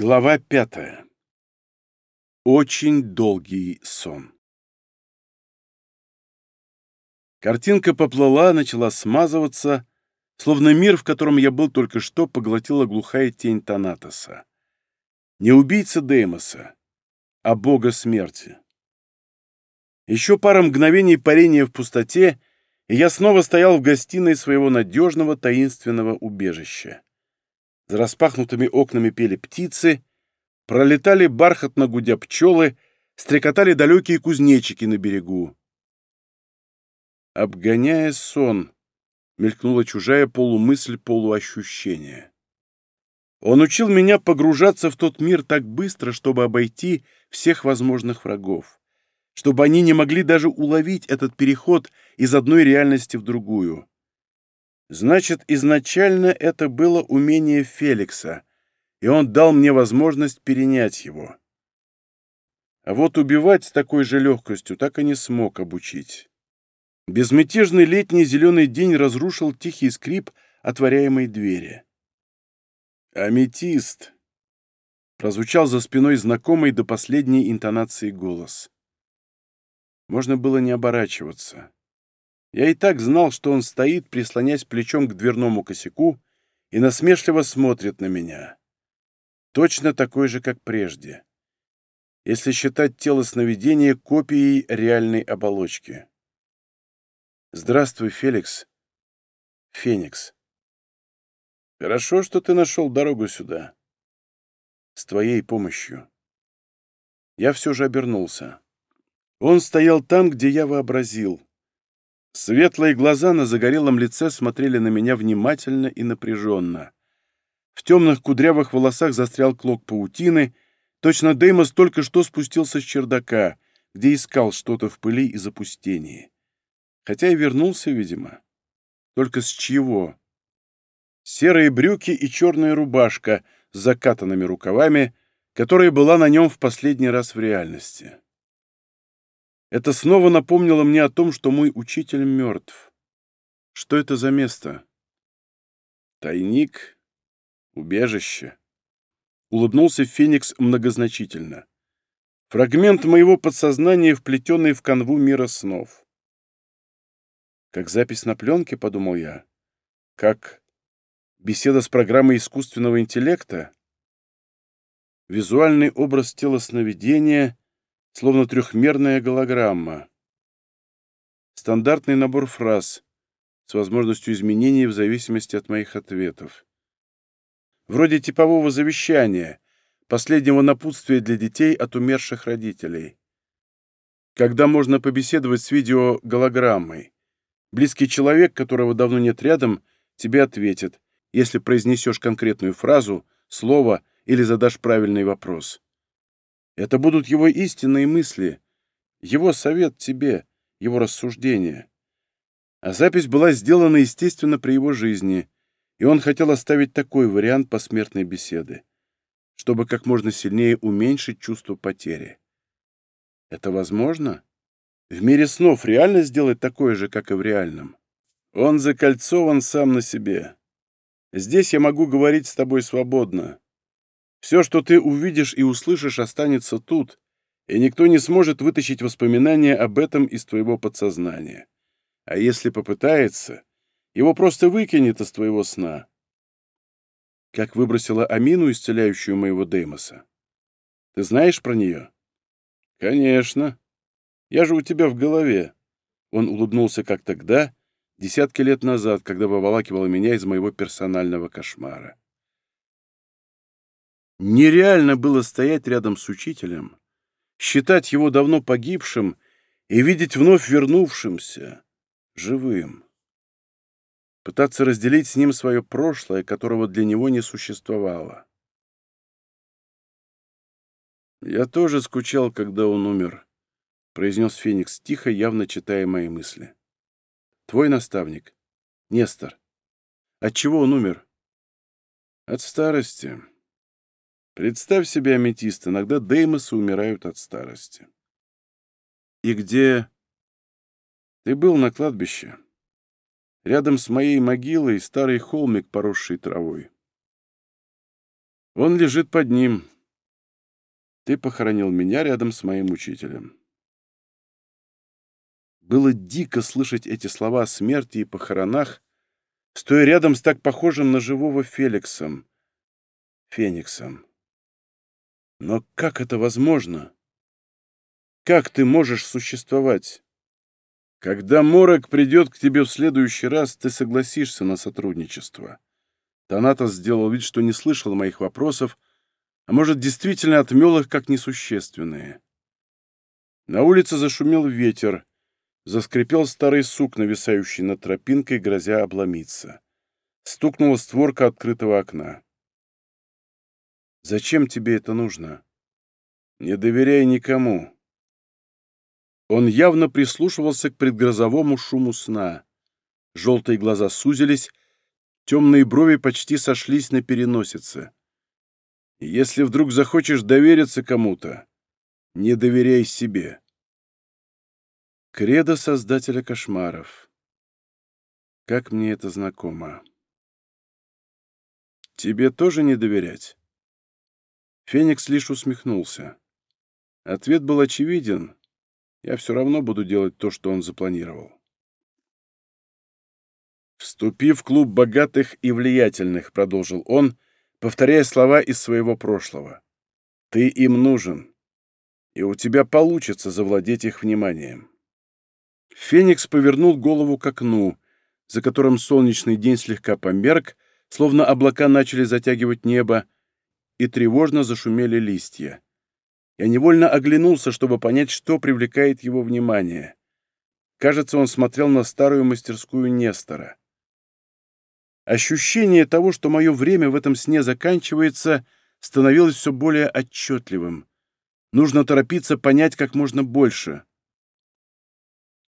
Глава пятая. Очень долгий сон. Картинка поплыла, начала смазываться, словно мир, в котором я был только что, поглотила глухая тень Танатоса. Не убийца Деймоса, а бога смерти. Еще пара мгновений парения в пустоте, и я снова стоял в гостиной своего надежного таинственного убежища. За распахнутыми окнами пели птицы, пролетали бархатно гудя пчелы, стрекотали далекие кузнечики на берегу. Обгоняя сон, мелькнула чужая полумысль полуощущения. Он учил меня погружаться в тот мир так быстро, чтобы обойти всех возможных врагов, чтобы они не могли даже уловить этот переход из одной реальности в другую. Значит, изначально это было умение Феликса, и он дал мне возможность перенять его. А вот убивать с такой же легкостью так и не смог обучить. Безмятежный летний зеленый день разрушил тихий скрип отворяемой двери. «Аметист!» — прозвучал за спиной знакомый до последней интонации голос. Можно было не оборачиваться. Я и так знал, что он стоит, прислонясь плечом к дверному косяку, и насмешливо смотрит на меня. Точно такой же, как прежде. Если считать тело сновидения копией реальной оболочки. Здравствуй, Феликс. Феникс. Хорошо, что ты нашел дорогу сюда. С твоей помощью. Я все же обернулся. Он стоял там, где я вообразил. Светлые глаза на загорелом лице смотрели на меня внимательно и напряженно. В темных кудрявых волосах застрял клок паутины. Точно Деймос только что спустился с чердака, где искал что-то в пыли и запустении. Хотя и вернулся, видимо. Только с чего? Серые брюки и черная рубашка с закатанными рукавами, которая была на нем в последний раз в реальности. Это снова напомнило мне о том, что мой учитель мертв. Что это за место? Тайник? Убежище? Улыбнулся Феникс многозначительно. Фрагмент моего подсознания, вплетенный в канву мира снов. Как запись на пленке, подумал я. Как беседа с программой искусственного интеллекта. Визуальный образ тела сновидения — словно трехмерная голограмма. Стандартный набор фраз с возможностью изменений в зависимости от моих ответов. Вроде типового завещания, последнего напутствия для детей от умерших родителей. Когда можно побеседовать с видео-голограммой. Близкий человек, которого давно нет рядом, тебе ответит, если произнесешь конкретную фразу, слово или задашь правильный вопрос. Это будут его истинные мысли, его совет тебе, его рассуждения. А запись была сделана, естественно, при его жизни, и он хотел оставить такой вариант посмертной беседы, чтобы как можно сильнее уменьшить чувство потери. Это возможно? В мире снов реально сделать такое же, как и в реальном? Он закольцован сам на себе. Здесь я могу говорить с тобой свободно. Все, что ты увидишь и услышишь, останется тут, и никто не сможет вытащить воспоминания об этом из твоего подсознания. А если попытается, его просто выкинет из твоего сна. Как выбросила Амину, исцеляющую моего Деймоса. Ты знаешь про нее? Конечно. Я же у тебя в голове. Он улыбнулся как тогда, десятки лет назад, когда выволакивала меня из моего персонального кошмара. Нереально было стоять рядом с учителем, считать его давно погибшим и видеть вновь вернувшимся, живым. Пытаться разделить с ним свое прошлое, которого для него не существовало. «Я тоже скучал, когда он умер», — произнес Феникс тихо, явно читая мои мысли. «Твой наставник, Нестор. От чего он умер?» «От старости», Представь себе аметист, иногда деймосы умирают от старости. И где... Ты был на кладбище. Рядом с моей могилой старый холмик, поросший травой. Он лежит под ним. Ты похоронил меня рядом с моим учителем. Было дико слышать эти слова о смерти и похоронах, стоя рядом с так похожим на живого Феликсом, Фениксом. Но как это возможно? Как ты можешь существовать? Когда Морок придет к тебе в следующий раз, ты согласишься на сотрудничество. Танатос сделал вид, что не слышал моих вопросов, а может, действительно отмел их как несущественные. На улице зашумел ветер, заскрипел старый сук, нависающий над тропинкой, грозя обломиться. Стукнула створка открытого окна. Зачем тебе это нужно? Не доверяй никому. Он явно прислушивался к предгрозовому шуму сна. Желтые глаза сузились, темные брови почти сошлись на переносице. Если вдруг захочешь довериться кому-то, не доверяй себе. Кредо создателя кошмаров. Как мне это знакомо. Тебе тоже не доверять? Феникс лишь усмехнулся. Ответ был очевиден. Я все равно буду делать то, что он запланировал. Вступив в клуб богатых и влиятельных», — продолжил он, повторяя слова из своего прошлого. «Ты им нужен, и у тебя получится завладеть их вниманием». Феникс повернул голову к окну, за которым солнечный день слегка померк, словно облака начали затягивать небо, и тревожно зашумели листья. Я невольно оглянулся, чтобы понять, что привлекает его внимание. Кажется, он смотрел на старую мастерскую Нестора. Ощущение того, что мое время в этом сне заканчивается, становилось все более отчетливым. Нужно торопиться понять как можно больше.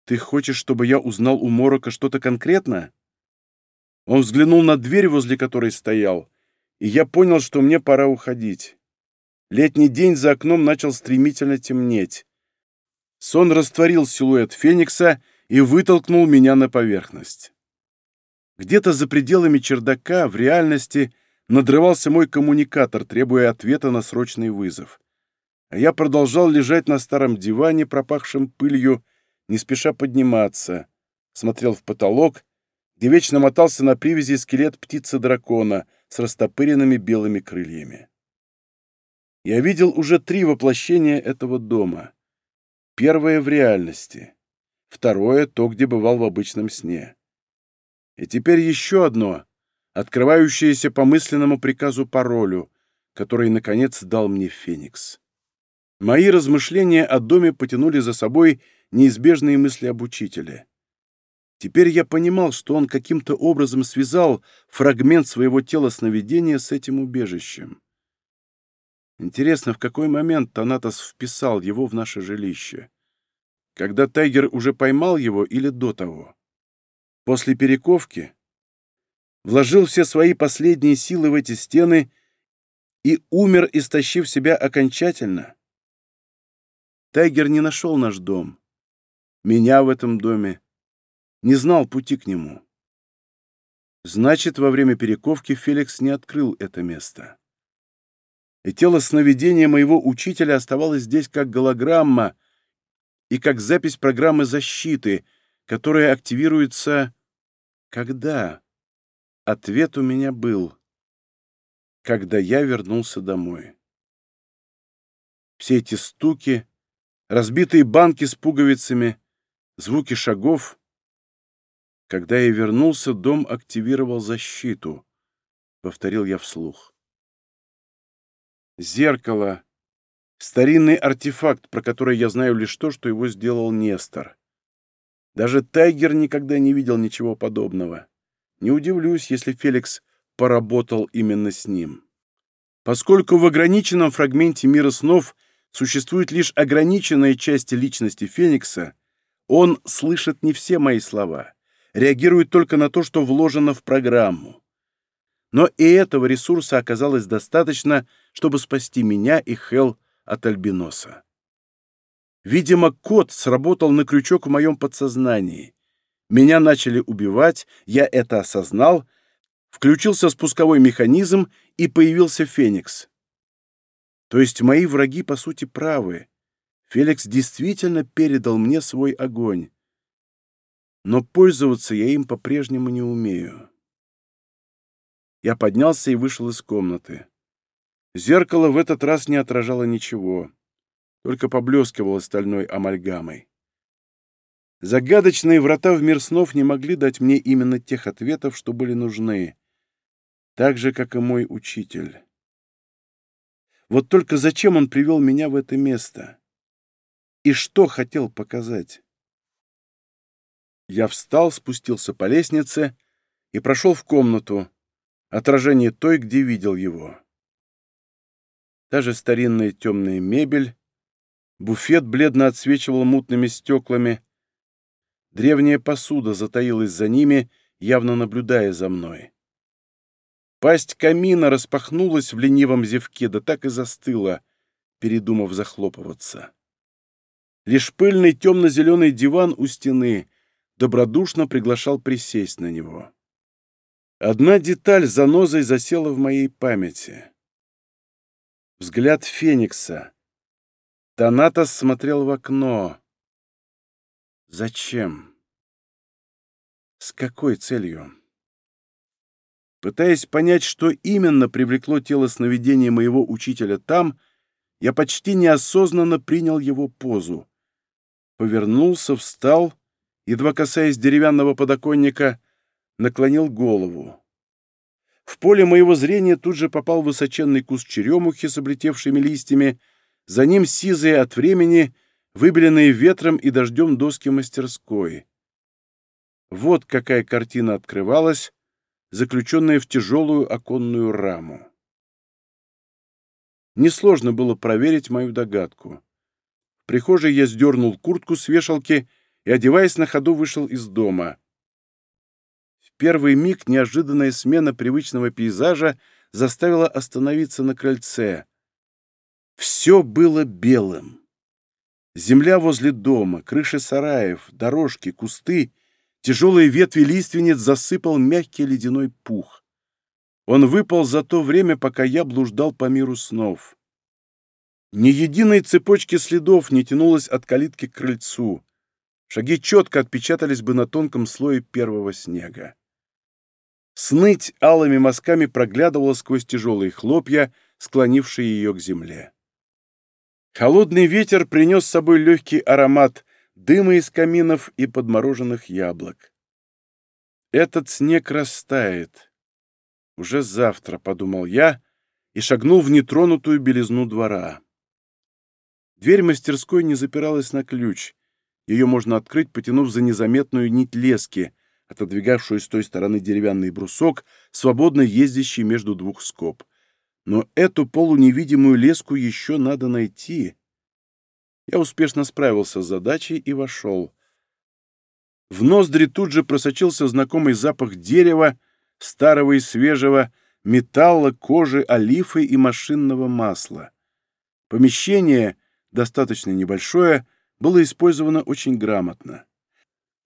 «Ты хочешь, чтобы я узнал у Морока что-то конкретно?» Он взглянул на дверь, возле которой стоял, я понял, что мне пора уходить. Летний день за окном начал стремительно темнеть. Сон растворил силуэт Феникса и вытолкнул меня на поверхность. Где-то за пределами чердака, в реальности, надрывался мой коммуникатор, требуя ответа на срочный вызов. А я продолжал лежать на старом диване, пропахшем пылью, не спеша подниматься. Смотрел в потолок, где вечно мотался на привязи скелет птицы-дракона — с растопыренными белыми крыльями. Я видел уже три воплощения этого дома. Первое — в реальности. Второе — то, где бывал в обычном сне. И теперь еще одно, открывающееся по мысленному приказу паролю, который, наконец, дал мне Феникс. Мои размышления о доме потянули за собой неизбежные мысли об учителе — Теперь я понимал, что он каким-то образом связал фрагмент своего тела сновидения с этим убежищем. Интересно, в какой момент Танатос вписал его в наше жилище? Когда Тайгер уже поймал его или до того? После перековки? Вложил все свои последние силы в эти стены и умер, истощив себя окончательно? Тайгер не нашел наш дом. Меня в этом доме не знал пути к нему. Значит, во время перековки Феликс не открыл это место. И тело сновидения моего учителя оставалось здесь как голограмма и как запись программы защиты, которая активируется... Когда? Ответ у меня был. Когда я вернулся домой. Все эти стуки, разбитые банки с пуговицами, звуки шагов — когда я вернулся, дом активировал защиту. Повторил я вслух. Зеркало. Старинный артефакт, про который я знаю лишь то, что его сделал Нестор. Даже Тайгер никогда не видел ничего подобного. Не удивлюсь, если Феликс поработал именно с ним. Поскольку в ограниченном фрагменте мира снов существует лишь ограниченная часть личности Феникса, он слышит не все мои слова реагирует только на то, что вложено в программу. Но и этого ресурса оказалось достаточно, чтобы спасти меня и Хел от альбиноса. Видимо, код сработал на крючок в моем подсознании. Меня начали убивать, я это осознал, включился спусковой механизм и появился Феникс. То есть мои враги, по сути, правы. Феликс действительно передал мне свой огонь но пользоваться я им по-прежнему не умею. Я поднялся и вышел из комнаты. Зеркало в этот раз не отражало ничего, только поблескивало стальной амальгамой. Загадочные врата в мир снов не могли дать мне именно тех ответов, что были нужны, так же, как и мой учитель. Вот только зачем он привел меня в это место? И что хотел показать? Я встал, спустился по лестнице и прошел в комнату, отражение той, где видел его. Та же старинная темная мебель, буфет бледно отсвечивал мутными стеклами, древняя посуда затаилась за ними, явно наблюдая за мной. Пасть камина распахнулась в ленивом зевке, да так и застыла, передумав захлопываться. Лишь пыльный темно-зеленый диван у стены — добродушно приглашал присесть на него. Одна деталь занозой засела в моей памяти. Взгляд Феникса. Танатос смотрел в окно. Зачем? С какой целью? Пытаясь понять, что именно привлекло тело сновидения моего учителя там, я почти неосознанно принял его позу. Повернулся, встал — едва касаясь деревянного подоконника, наклонил голову. В поле моего зрения тут же попал высоченный куст черемухи с облетевшими листьями, за ним сизые от времени, выбеленные ветром и дождем доски мастерской. Вот какая картина открывалась, заключенная в тяжелую оконную раму. Несложно было проверить мою догадку. В прихожей я сдернул куртку с вешалки — и, одеваясь на ходу, вышел из дома. В первый миг неожиданная смена привычного пейзажа заставила остановиться на крыльце. Все было белым. Земля возле дома, крыши сараев, дорожки, кусты, тяжелые ветви лиственниц засыпал мягкий ледяной пух. Он выпал за то время, пока я блуждал по миру снов. Ни единой цепочки следов не тянулось от калитки к крыльцу. Шаги четко отпечатались бы на тонком слое первого снега. Сныть алыми мазками проглядывала сквозь тяжелые хлопья, склонившие ее к земле. Холодный ветер принес с собой легкий аромат дыма из каминов и подмороженных яблок. «Этот снег растает. Уже завтра», — подумал я и шагнул в нетронутую белизну двора. Дверь мастерской не запиралась на ключ, ее можно открыть, потянув за незаметную нить лески, отодвигавшую с той стороны деревянный брусок, свободно ездящий между двух скоб. Но эту полуневидимую леску еще надо найти. Я успешно справился с задачей и вошел. В ноздри тут же просочился знакомый запах дерева, старого и свежего, металла, кожи, олифы и машинного масла. Помещение, достаточно небольшое, было использовано очень грамотно.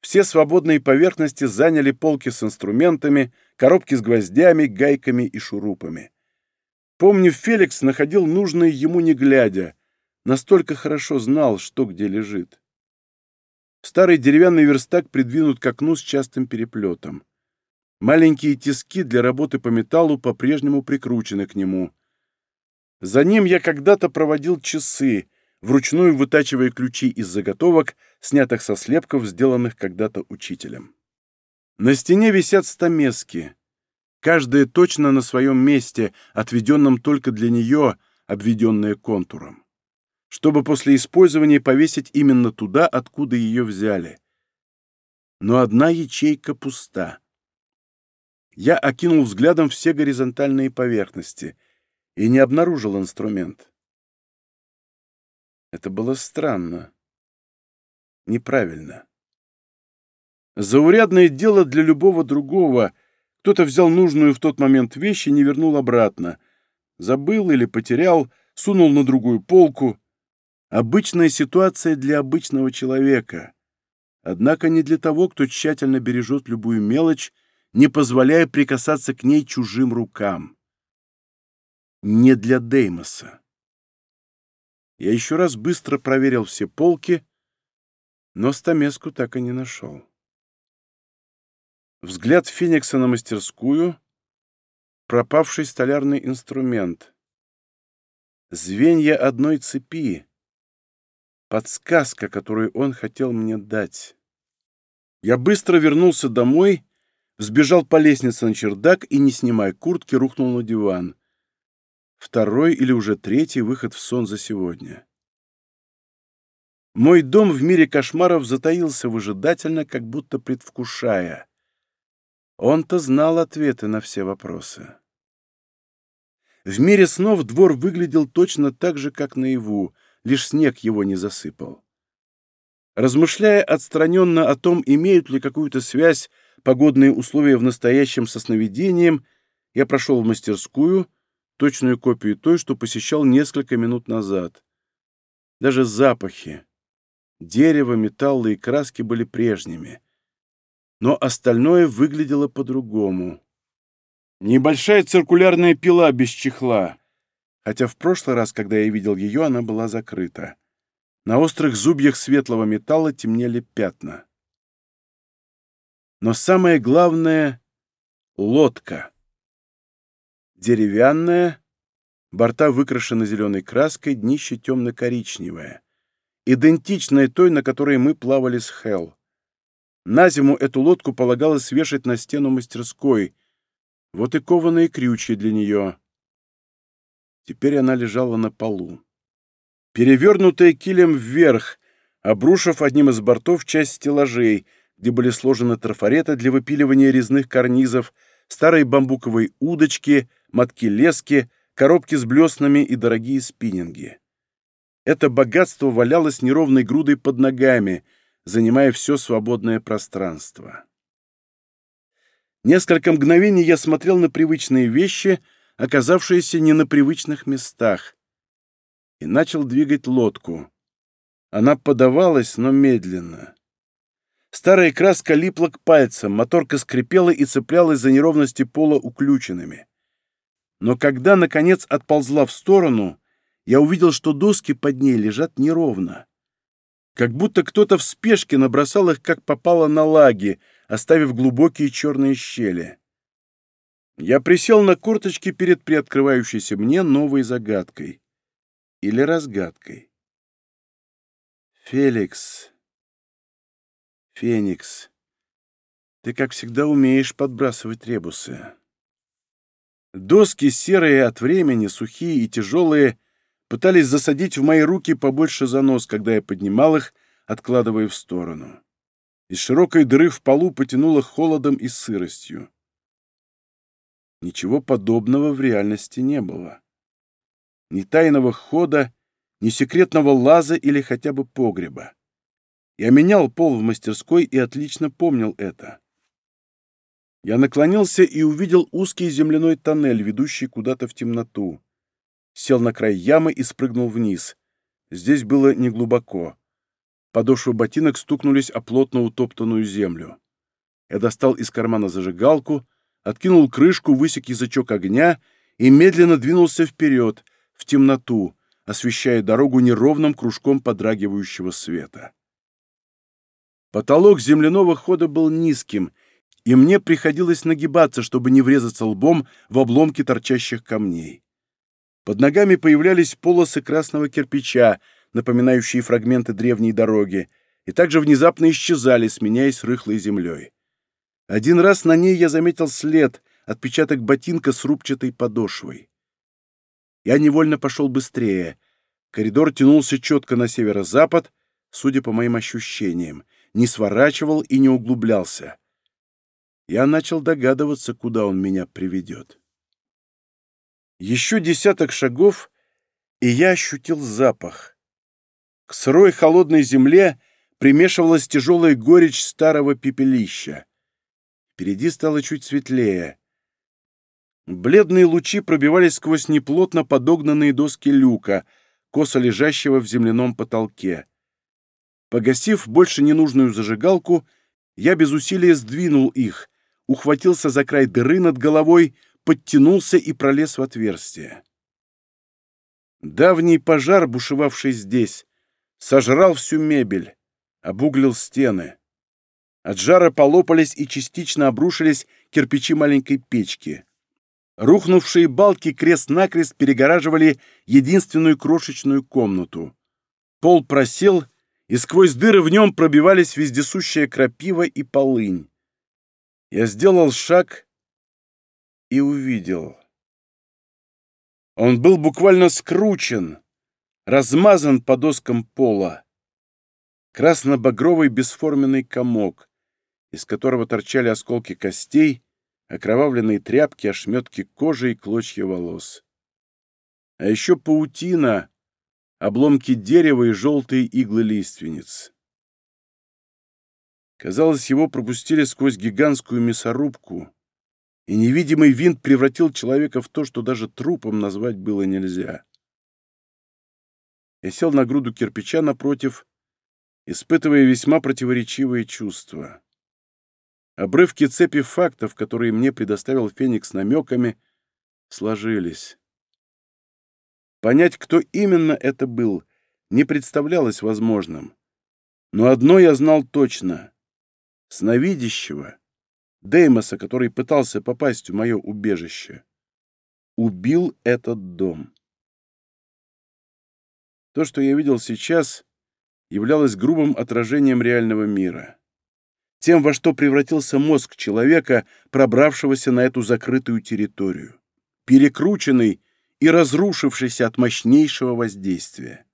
Все свободные поверхности заняли полки с инструментами, коробки с гвоздями, гайками и шурупами. Помню, Феликс находил нужное ему не глядя, настолько хорошо знал, что где лежит. Старый деревянный верстак придвинут к окну с частым переплетом. Маленькие тиски для работы по металлу по-прежнему прикручены к нему. За ним я когда-то проводил часы, вручную вытачивая ключи из заготовок, снятых со слепков, сделанных когда-то учителем. На стене висят стамески, каждая точно на своем месте, отведенном только для нее, обведенная контуром, чтобы после использования повесить именно туда, откуда ее взяли. Но одна ячейка пуста. Я окинул взглядом все горизонтальные поверхности и не обнаружил инструмент. Это было странно. Неправильно. Заурядное дело для любого другого. Кто-то взял нужную в тот момент вещь и не вернул обратно. Забыл или потерял, сунул на другую полку. Обычная ситуация для обычного человека. Однако не для того, кто тщательно бережет любую мелочь, не позволяя прикасаться к ней чужим рукам. Не для Деймоса. Я еще раз быстро проверил все полки, но стамеску так и не нашел. Взгляд Феникса на мастерскую, пропавший столярный инструмент, звенья одной цепи, подсказка, которую он хотел мне дать. Я быстро вернулся домой, сбежал по лестнице на чердак и, не снимая куртки, рухнул на диван второй или уже третий выход в сон за сегодня. Мой дом в мире кошмаров затаился выжидательно, как будто предвкушая. Он-то знал ответы на все вопросы. В мире снов двор выглядел точно так же, как наяву, лишь снег его не засыпал. Размышляя отстраненно о том, имеют ли какую-то связь погодные условия в настоящем со сновидением, я прошел в мастерскую — точную копию той, что посещал несколько минут назад. Даже запахи, дерево, металлы и краски были прежними. Но остальное выглядело по-другому. Небольшая циркулярная пила без чехла, хотя в прошлый раз, когда я видел ее, она была закрыта. На острых зубьях светлого металла темнели пятна. Но самое главное — лодка. деревянная, борта выкрашены зеленой краской, днище темно-коричневое, идентичное той, на которой мы плавали с Хелл. На зиму эту лодку полагалось вешать на стену мастерской, вот и кованые крючья для нее. Теперь она лежала на полу. Перевернутая килем вверх, обрушив одним из бортов часть стеллажей, где были сложены трафареты для выпиливания резных карнизов, старые бамбуковые удочки, мотки лески, коробки с блеснами и дорогие спиннинги. Это богатство валялось неровной грудой под ногами, занимая все свободное пространство. Несколько мгновений я смотрел на привычные вещи, оказавшиеся не на привычных местах, и начал двигать лодку. Она подавалась, но медленно. Старая краска липла к пальцам, моторка скрипела и цеплялась за неровности пола уключенными. Но когда, наконец, отползла в сторону, я увидел, что доски под ней лежат неровно. Как будто кто-то в спешке набросал их, как попало на лаги, оставив глубокие черные щели. Я присел на корточки перед приоткрывающейся мне новой загадкой. Или разгадкой. «Феликс, Феникс, ты, как всегда, умеешь подбрасывать ребусы. Доски, серые от времени, сухие и тяжелые, пытались засадить в мои руки побольше занос, когда я поднимал их, откладывая в сторону. Из широкой дыры в полу потянуло холодом и сыростью. Ничего подобного в реальности не было. Ни тайного хода, ни секретного лаза или хотя бы погреба. Я менял пол в мастерской и отлично помнил это. Я наклонился и увидел узкий земляной тоннель, ведущий куда-то в темноту. Сел на край ямы и спрыгнул вниз. Здесь было неглубоко. Подошвы ботинок стукнулись о плотно утоптанную землю. Я достал из кармана зажигалку, откинул крышку, высек язычок огня и медленно двинулся вперед, в темноту, освещая дорогу неровным кружком подрагивающего света. Потолок земляного хода был низким — и мне приходилось нагибаться, чтобы не врезаться лбом в обломки торчащих камней. Под ногами появлялись полосы красного кирпича, напоминающие фрагменты древней дороги, и также внезапно исчезали, сменяясь рыхлой землей. Один раз на ней я заметил след, отпечаток ботинка с рубчатой подошвой. Я невольно пошел быстрее. Коридор тянулся четко на северо-запад, судя по моим ощущениям, не сворачивал и не углублялся. Я начал догадываться, куда он меня приведет. Еще десяток шагов, и я ощутил запах. К сырой холодной земле примешивалась тяжелая горечь старого пепелища. Впереди стало чуть светлее. Бледные лучи пробивались сквозь неплотно подогнанные доски люка, косо лежащего в земляном потолке. Погасив больше ненужную зажигалку, я без усилия сдвинул их, ухватился за край дыры над головой, подтянулся и пролез в отверстие. Давний пожар, бушевавший здесь, сожрал всю мебель, обуглил стены. От жара полопались и частично обрушились кирпичи маленькой печки. Рухнувшие балки крест-накрест перегораживали единственную крошечную комнату. Пол просел, и сквозь дыры в нем пробивались вездесущая крапива и полынь. Я сделал шаг и увидел. Он был буквально скручен, размазан по доскам пола. Красно-багровый бесформенный комок, из которого торчали осколки костей, окровавленные тряпки, ошметки кожи и клочья волос. А еще паутина, обломки дерева и желтые иглы лиственниц. Казалось, его пропустили сквозь гигантскую мясорубку, и невидимый винт превратил человека в то, что даже трупом назвать было нельзя. Я сел на груду кирпича напротив, испытывая весьма противоречивые чувства. Обрывки цепи фактов, которые мне предоставил Феникс намеками, сложились. Понять, кто именно это был, не представлялось возможным. Но одно я знал точно сновидящего, Деймоса, который пытался попасть в мое убежище, убил этот дом. То, что я видел сейчас, являлось грубым отражением реального мира. Тем, во что превратился мозг человека, пробравшегося на эту закрытую территорию, перекрученный и разрушившийся от мощнейшего воздействия.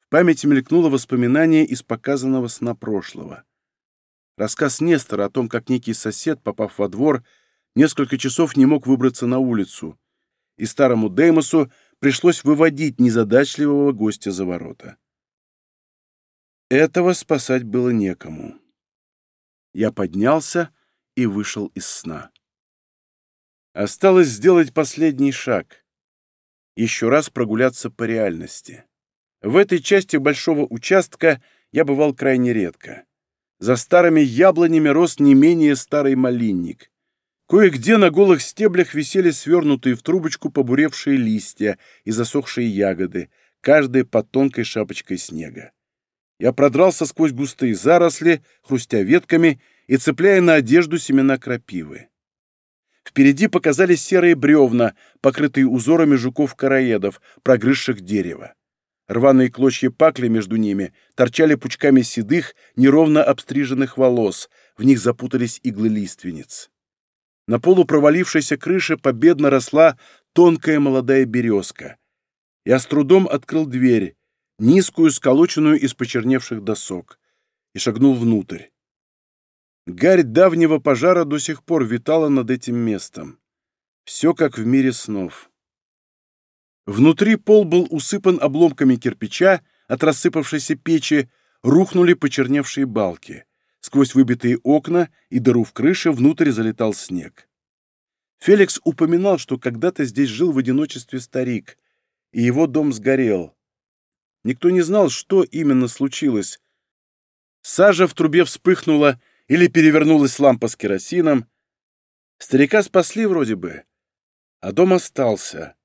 В памяти мелькнуло воспоминание из показанного сна прошлого — Рассказ Нестора о том, как некий сосед, попав во двор, несколько часов не мог выбраться на улицу, и старому Деймосу пришлось выводить незадачливого гостя за ворота. Этого спасать было некому. Я поднялся и вышел из сна. Осталось сделать последний шаг. Еще раз прогуляться по реальности. В этой части большого участка я бывал крайне редко. За старыми яблонями рос не менее старый малинник. Кое-где на голых стеблях висели свернутые в трубочку побуревшие листья и засохшие ягоды, каждая под тонкой шапочкой снега. Я продрался сквозь густые заросли, хрустя ветками и цепляя на одежду семена крапивы. Впереди показались серые бревна, покрытые узорами жуков-короедов, прогрызших дерево. Рваные клочья пакли между ними торчали пучками седых, неровно обстриженных волос, в них запутались иглы лиственниц. На полу провалившейся крыши победно росла тонкая молодая березка. Я с трудом открыл дверь, низкую, сколоченную из почерневших досок, и шагнул внутрь. Гарь давнего пожара до сих пор витала над этим местом. Все как в мире снов. Внутри пол был усыпан обломками кирпича от рассыпавшейся печи, рухнули почерневшие балки. Сквозь выбитые окна и дыру в крыше внутрь залетал снег. Феликс упоминал, что когда-то здесь жил в одиночестве старик, и его дом сгорел. Никто не знал, что именно случилось. Сажа в трубе вспыхнула или перевернулась лампа с керосином. Старика спасли вроде бы, а дом остался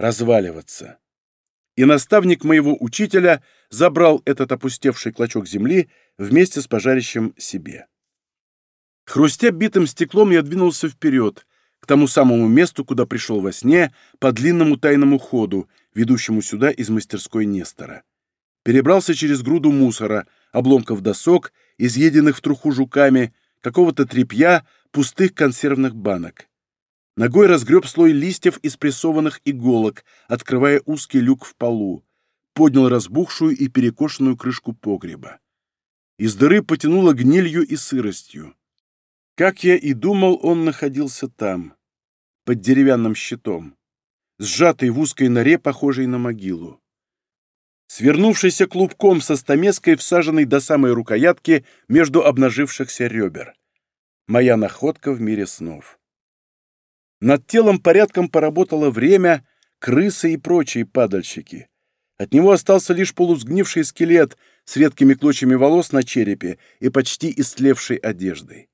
разваливаться. И наставник моего учителя забрал этот опустевший клочок земли вместе с пожарищем себе. Хрустя битым стеклом, я двинулся вперед, к тому самому месту, куда пришел во сне, по длинному тайному ходу, ведущему сюда из мастерской Нестора. Перебрался через груду мусора, обломков досок, изъеденных в труху жуками, какого-то тряпья, пустых консервных банок. Ногой разгреб слой листьев из прессованных иголок, открывая узкий люк в полу. Поднял разбухшую и перекошенную крышку погреба. Из дыры потянуло гнилью и сыростью. Как я и думал, он находился там, под деревянным щитом, сжатый в узкой норе, похожей на могилу. Свернувшийся клубком со стамеской, всаженный до самой рукоятки между обнажившихся ребер. Моя находка в мире снов. Над телом порядком поработало время, крысы и прочие падальщики. От него остался лишь полусгнивший скелет с редкими клочьями волос на черепе и почти истлевшей одеждой.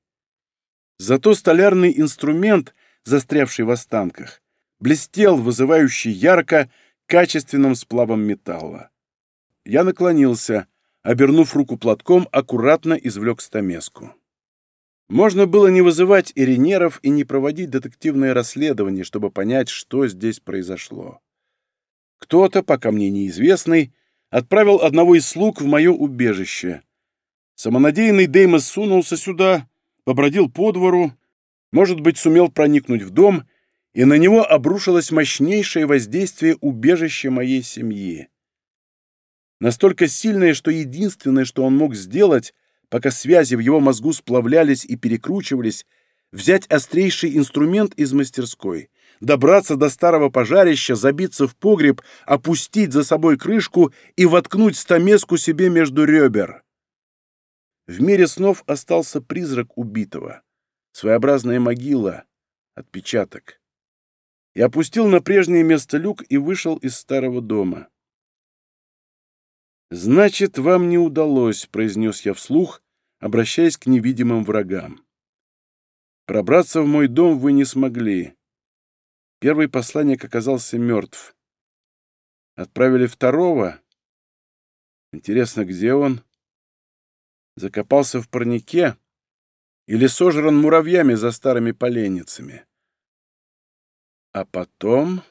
Зато столярный инструмент, застрявший в останках, блестел, вызывающий ярко, качественным сплавом металла. Я наклонился, обернув руку платком, аккуратно извлек стамеску. Можно было не вызывать Иринеров и не проводить детективное расследование, чтобы понять, что здесь произошло. Кто-то, пока мне неизвестный, отправил одного из слуг в мое убежище. Самонадеянный Деймос сунулся сюда, побродил по двору, может быть, сумел проникнуть в дом, и на него обрушилось мощнейшее воздействие убежища моей семьи. Настолько сильное, что единственное, что он мог сделать — пока связи в его мозгу сплавлялись и перекручивались, взять острейший инструмент из мастерской, добраться до старого пожарища, забиться в погреб, опустить за собой крышку и воткнуть стамеску себе между ребер. В мире снов остался призрак убитого, своеобразная могила, отпечаток. Я опустил на прежнее место люк и вышел из старого дома. «Значит, вам не удалось», — произнес я вслух, обращаясь к невидимым врагам. «Пробраться в мой дом вы не смогли. Первый посланник оказался мертв. Отправили второго. Интересно, где он? Закопался в парнике или сожран муравьями за старыми поленницами? А потом...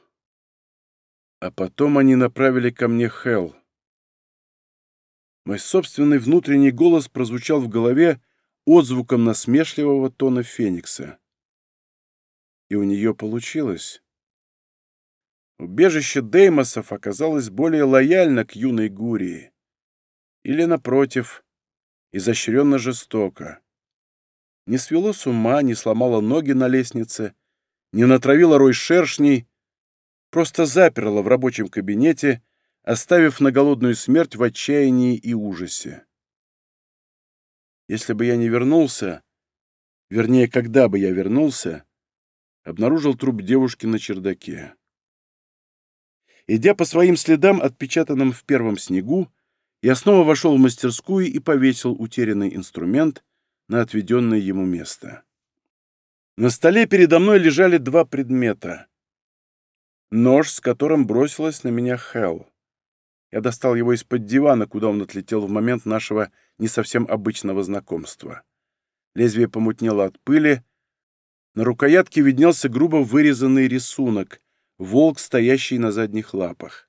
А потом они направили ко мне Хелл. Мой собственный внутренний голос прозвучал в голове отзвуком насмешливого тона Феникса. И у нее получилось. Убежище Деймосов оказалось более лояльно к юной Гурии. Или, напротив, изощренно жестоко. Не свело с ума, не сломало ноги на лестнице, не натравило рой шершней, просто заперло в рабочем кабинете — оставив на голодную смерть в отчаянии и ужасе. Если бы я не вернулся, вернее, когда бы я вернулся, обнаружил труп девушки на чердаке. Идя по своим следам, отпечатанным в первом снегу, я снова вошел в мастерскую и повесил утерянный инструмент на отведенное ему место. На столе передо мной лежали два предмета. Нож, с которым бросилась на меня Хелл. Я достал его из-под дивана, куда он отлетел в момент нашего не совсем обычного знакомства. Лезвие помутнело от пыли. На рукоятке виднелся грубо вырезанный рисунок — волк, стоящий на задних лапах.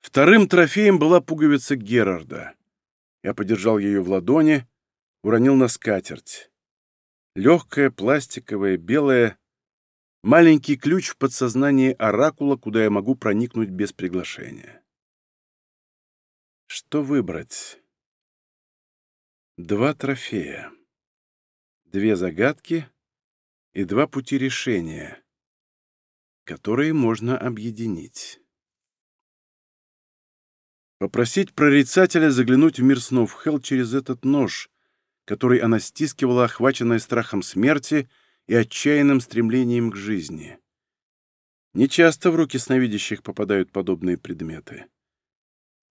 Вторым трофеем была пуговица Герарда. Я подержал ее в ладони, уронил на скатерть. Легкая, пластиковая, белая. Маленький ключ в подсознании оракула, куда я могу проникнуть без приглашения что выбрать? Два трофея, две загадки и два пути решения, которые можно объединить. Попросить прорицателя заглянуть в мир снов Хелл через этот нож, который она стискивала, охваченная страхом смерти и отчаянным стремлением к жизни. Нечасто в руки сновидящих попадают подобные предметы.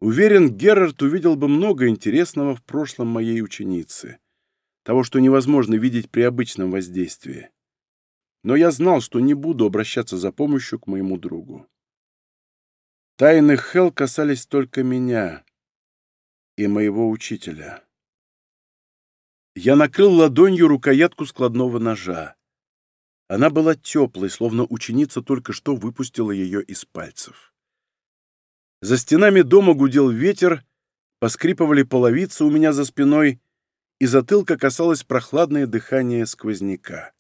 Уверен, Герард увидел бы много интересного в прошлом моей ученицы, того, что невозможно видеть при обычном воздействии. Но я знал, что не буду обращаться за помощью к моему другу. Тайны Хел касались только меня и моего учителя. Я накрыл ладонью рукоятку складного ножа. Она была теплой, словно ученица только что выпустила ее из пальцев. За стенами дома гудел ветер, поскрипывали половицы у меня за спиной, и затылка касалось прохладное дыхание сквозняка.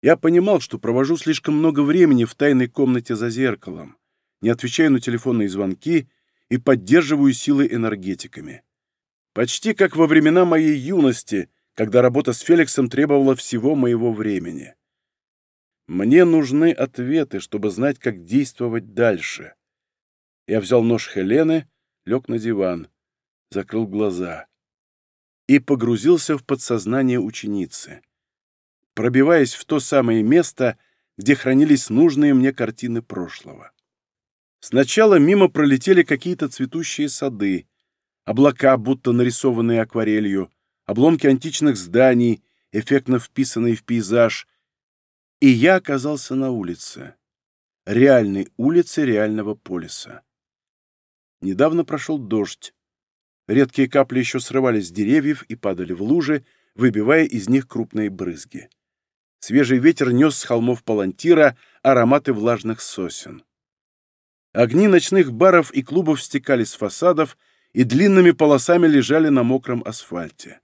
Я понимал, что провожу слишком много времени в тайной комнате за зеркалом, не отвечаю на телефонные звонки и поддерживаю силы энергетиками. Почти как во времена моей юности, когда работа с Феликсом требовала всего моего времени. Мне нужны ответы, чтобы знать, как действовать дальше. Я взял нож Хелены, лег на диван, закрыл глаза и погрузился в подсознание ученицы, пробиваясь в то самое место, где хранились нужные мне картины прошлого. Сначала мимо пролетели какие-то цветущие сады, облака, будто нарисованные акварелью, обломки античных зданий, эффектно вписанные в пейзаж. И я оказался на улице. Реальной улице реального полиса. Недавно прошел дождь. Редкие капли еще срывались с деревьев и падали в лужи, выбивая из них крупные брызги. Свежий ветер нес с холмов палантира ароматы влажных сосен. Огни ночных баров и клубов стекали с фасадов и длинными полосами лежали на мокром асфальте.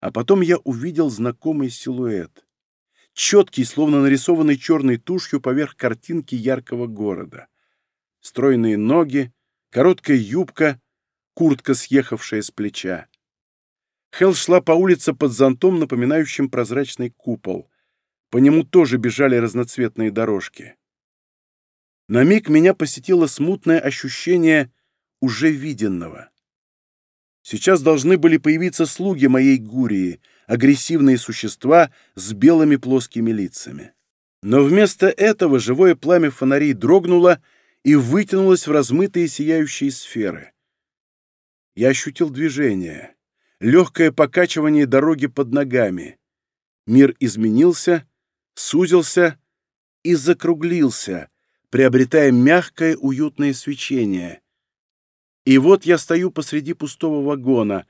А потом я увидел знакомый силуэт. Четкий, словно нарисованный черной тушью поверх картинки яркого города. Стройные ноги, короткая юбка, куртка, съехавшая с плеча. Хелл шла по улице под зонтом, напоминающим прозрачный купол. По нему тоже бежали разноцветные дорожки. На миг меня посетило смутное ощущение уже виденного. Сейчас должны были появиться слуги моей Гурии, агрессивные существа с белыми плоскими лицами. Но вместо этого живое пламя фонарей дрогнуло — и вытянулась в размытые сияющие сферы. Я ощутил движение, легкое покачивание дороги под ногами. Мир изменился, сузился и закруглился, приобретая мягкое уютное свечение. И вот я стою посреди пустого вагона,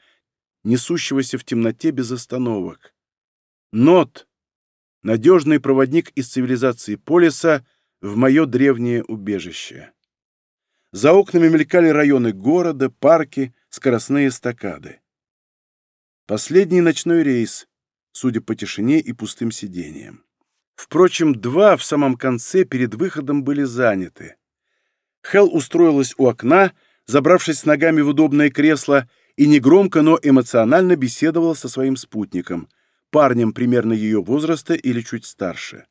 несущегося в темноте без остановок. Нот, надежный проводник из цивилизации Полиса — в мое древнее убежище. За окнами мелькали районы города, парки, скоростные эстакады. Последний ночной рейс, судя по тишине и пустым сидениям. Впрочем, два в самом конце перед выходом были заняты. Хелл устроилась у окна, забравшись с ногами в удобное кресло, и негромко, но эмоционально беседовала со своим спутником, парнем примерно ее возраста или чуть старше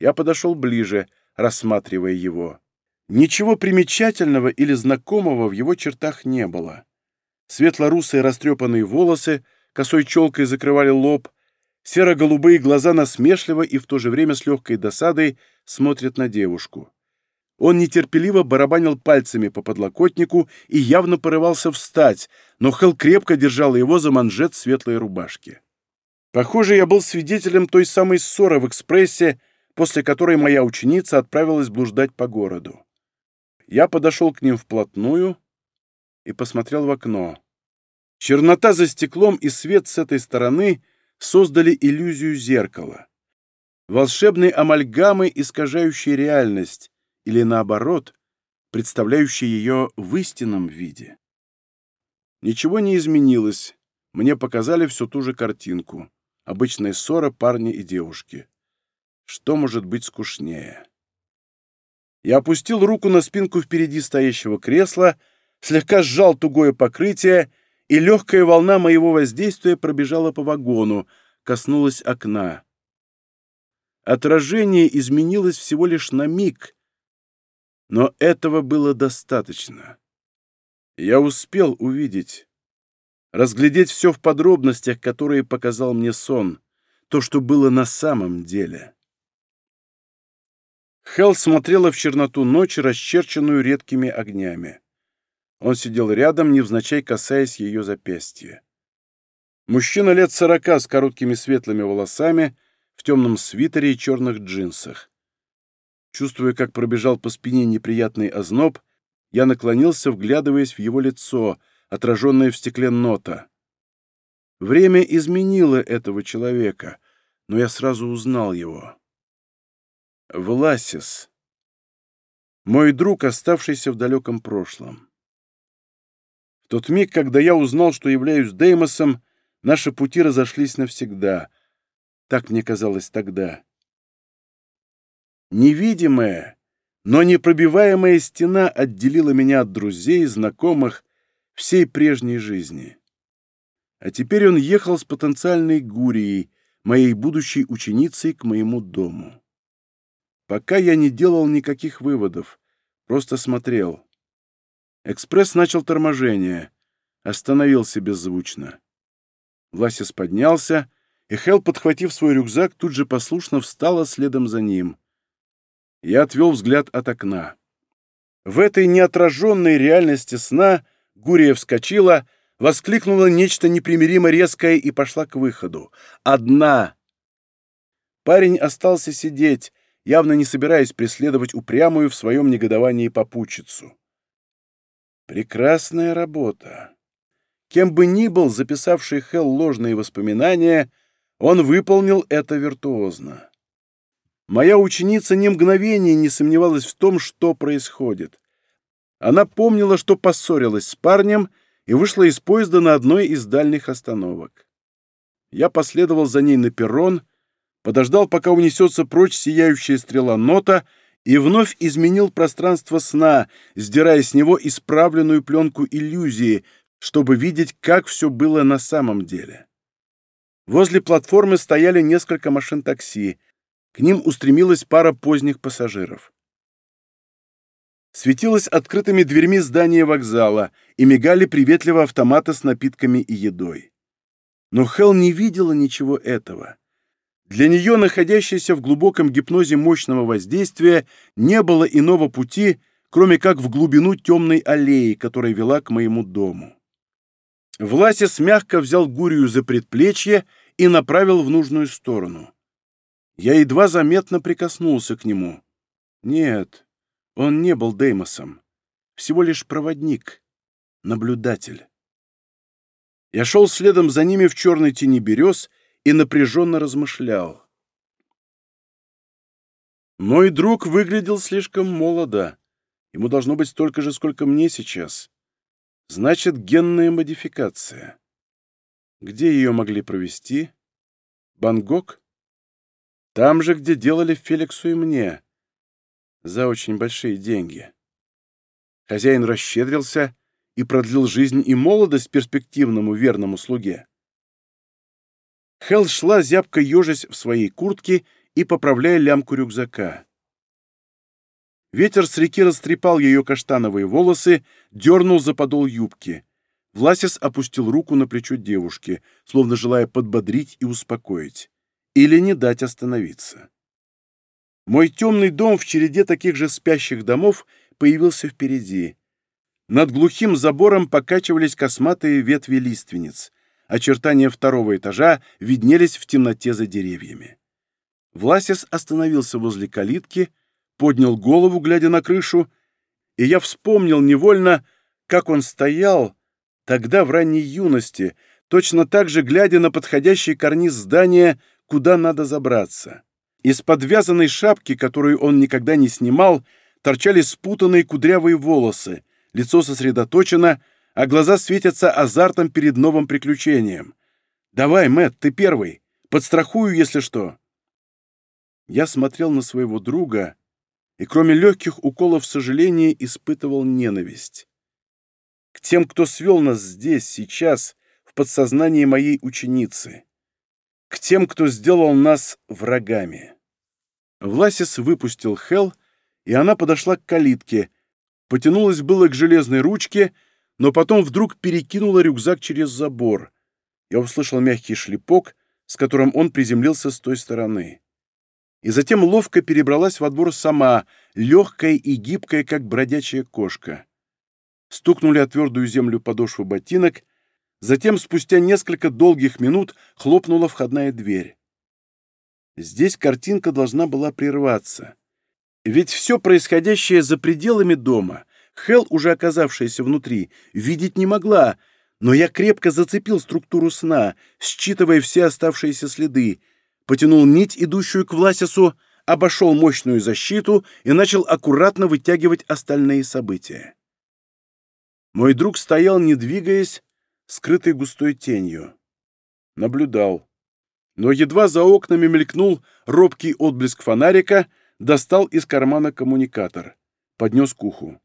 я подошел ближе, рассматривая его. Ничего примечательного или знакомого в его чертах не было. Светло-русые растрепанные волосы косой челкой закрывали лоб, серо-голубые глаза насмешливо и в то же время с легкой досадой смотрят на девушку. Он нетерпеливо барабанил пальцами по подлокотнику и явно порывался встать, но Хелл крепко держал его за манжет светлой рубашки. Похоже, я был свидетелем той самой ссоры в экспрессе, после которой моя ученица отправилась блуждать по городу. Я подошел к ним вплотную и посмотрел в окно. Чернота за стеклом и свет с этой стороны создали иллюзию зеркала. Волшебные амальгамы, искажающие реальность, или наоборот, представляющие ее в истинном виде. Ничего не изменилось. Мне показали всю ту же картинку. Обычная ссора парня и девушки. Что может быть скучнее? Я опустил руку на спинку впереди стоящего кресла слегка сжал тугое покрытие, и легкая волна моего воздействия пробежала по вагону, коснулась окна. Отражение изменилось всего лишь на миг, но этого было достаточно. Я успел увидеть, разглядеть все в подробностях, которые показал мне сон, то, что было на самом деле. Хелл смотрела в черноту ночи, расчерченную редкими огнями. Он сидел рядом, невзначай касаясь ее запястья. Мужчина лет сорока с короткими светлыми волосами, в темном свитере и черных джинсах. Чувствуя, как пробежал по спине неприятный озноб, я наклонился, вглядываясь в его лицо, отраженное в стекле нота. Время изменило этого человека, но я сразу узнал его. Власис. Мой друг, оставшийся в далеком прошлом. В тот миг, когда я узнал, что являюсь Деймосом, наши пути разошлись навсегда. Так мне казалось тогда. Невидимая, но непробиваемая стена отделила меня от друзей, знакомых, всей прежней жизни. А теперь он ехал с потенциальной Гурией, моей будущей ученицей, к моему дому. Пока я не делал никаких выводов, просто смотрел. Экспресс начал торможение, остановился беззвучно. Власис поднялся, и Хелл, подхватив свой рюкзак, тут же послушно встала следом за ним. Я отвел взгляд от окна. В этой неотраженной реальности сна Гурия вскочила, воскликнула нечто непримиримо резкое и пошла к выходу. Одна! Парень остался сидеть, явно не собираясь преследовать упрямую в своем негодовании попутчицу. Прекрасная работа. Кем бы ни был записавший Хелл ложные воспоминания, он выполнил это виртуозно. Моя ученица ни мгновения не сомневалась в том, что происходит. Она помнила, что поссорилась с парнем и вышла из поезда на одной из дальних остановок. Я последовал за ней на перрон, подождал, пока унесется прочь сияющая стрела нота, и вновь изменил пространство сна, сдирая с него исправленную пленку иллюзии, чтобы видеть, как все было на самом деле. Возле платформы стояли несколько машин такси. К ним устремилась пара поздних пассажиров. Светилось открытыми дверьми здание вокзала и мигали приветливо автоматы с напитками и едой. Но Хелл не видела ничего этого. Для нее, находящейся в глубоком гипнозе мощного воздействия, не было иного пути, кроме как в глубину темной аллеи, которая вела к моему дому. Власис мягко взял Гурию за предплечье и направил в нужную сторону. Я едва заметно прикоснулся к нему. Нет, он не был Деймосом. Всего лишь проводник, наблюдатель. Я шел следом за ними в черной тени берез и напряженно размышлял. Мой друг выглядел слишком молодо. Ему должно быть столько же, сколько мне сейчас. Значит, генная модификация. Где ее могли провести? Бангок? Там же, где делали Феликсу и мне. За очень большие деньги. Хозяин расщедрился и продлил жизнь и молодость перспективному верному слуге. Хелл шла, зябко ежась в своей куртке и поправляя лямку рюкзака. Ветер с реки растрепал ее каштановые волосы, дернул за подол юбки. Власис опустил руку на плечо девушки, словно желая подбодрить и успокоить. Или не дать остановиться. Мой темный дом в череде таких же спящих домов появился впереди. Над глухим забором покачивались косматые ветви лиственниц очертания второго этажа виднелись в темноте за деревьями. Власис остановился возле калитки, поднял голову, глядя на крышу, и я вспомнил невольно, как он стоял тогда в ранней юности, точно так же глядя на подходящий карниз здания, куда надо забраться. Из под подвязанной шапки, которую он никогда не снимал, торчали спутанные кудрявые волосы, лицо сосредоточено, а глаза светятся азартом перед новым приключением. «Давай, Мэтт, ты первый. Подстрахую, если что». Я смотрел на своего друга и, кроме легких уколов сожаления, испытывал ненависть. К тем, кто свел нас здесь, сейчас, в подсознании моей ученицы. К тем, кто сделал нас врагами. Власис выпустил Хел и она подошла к калитке, потянулась было к железной ручке — но потом вдруг перекинула рюкзак через забор. Я услышал мягкий шлепок, с которым он приземлился с той стороны. И затем ловко перебралась во двор сама, легкая и гибкая, как бродячая кошка. Стукнули о твердую землю подошвы ботинок, затем спустя несколько долгих минут хлопнула входная дверь. Здесь картинка должна была прерваться. Ведь все происходящее за пределами дома Хел уже оказавшаяся внутри, видеть не могла, но я крепко зацепил структуру сна, считывая все оставшиеся следы, потянул нить, идущую к Власису, обошел мощную защиту и начал аккуратно вытягивать остальные события. Мой друг стоял, не двигаясь, скрытый густой тенью. Наблюдал. Но едва за окнами мелькнул робкий отблеск фонарика, достал из кармана коммуникатор. Поднес к уху.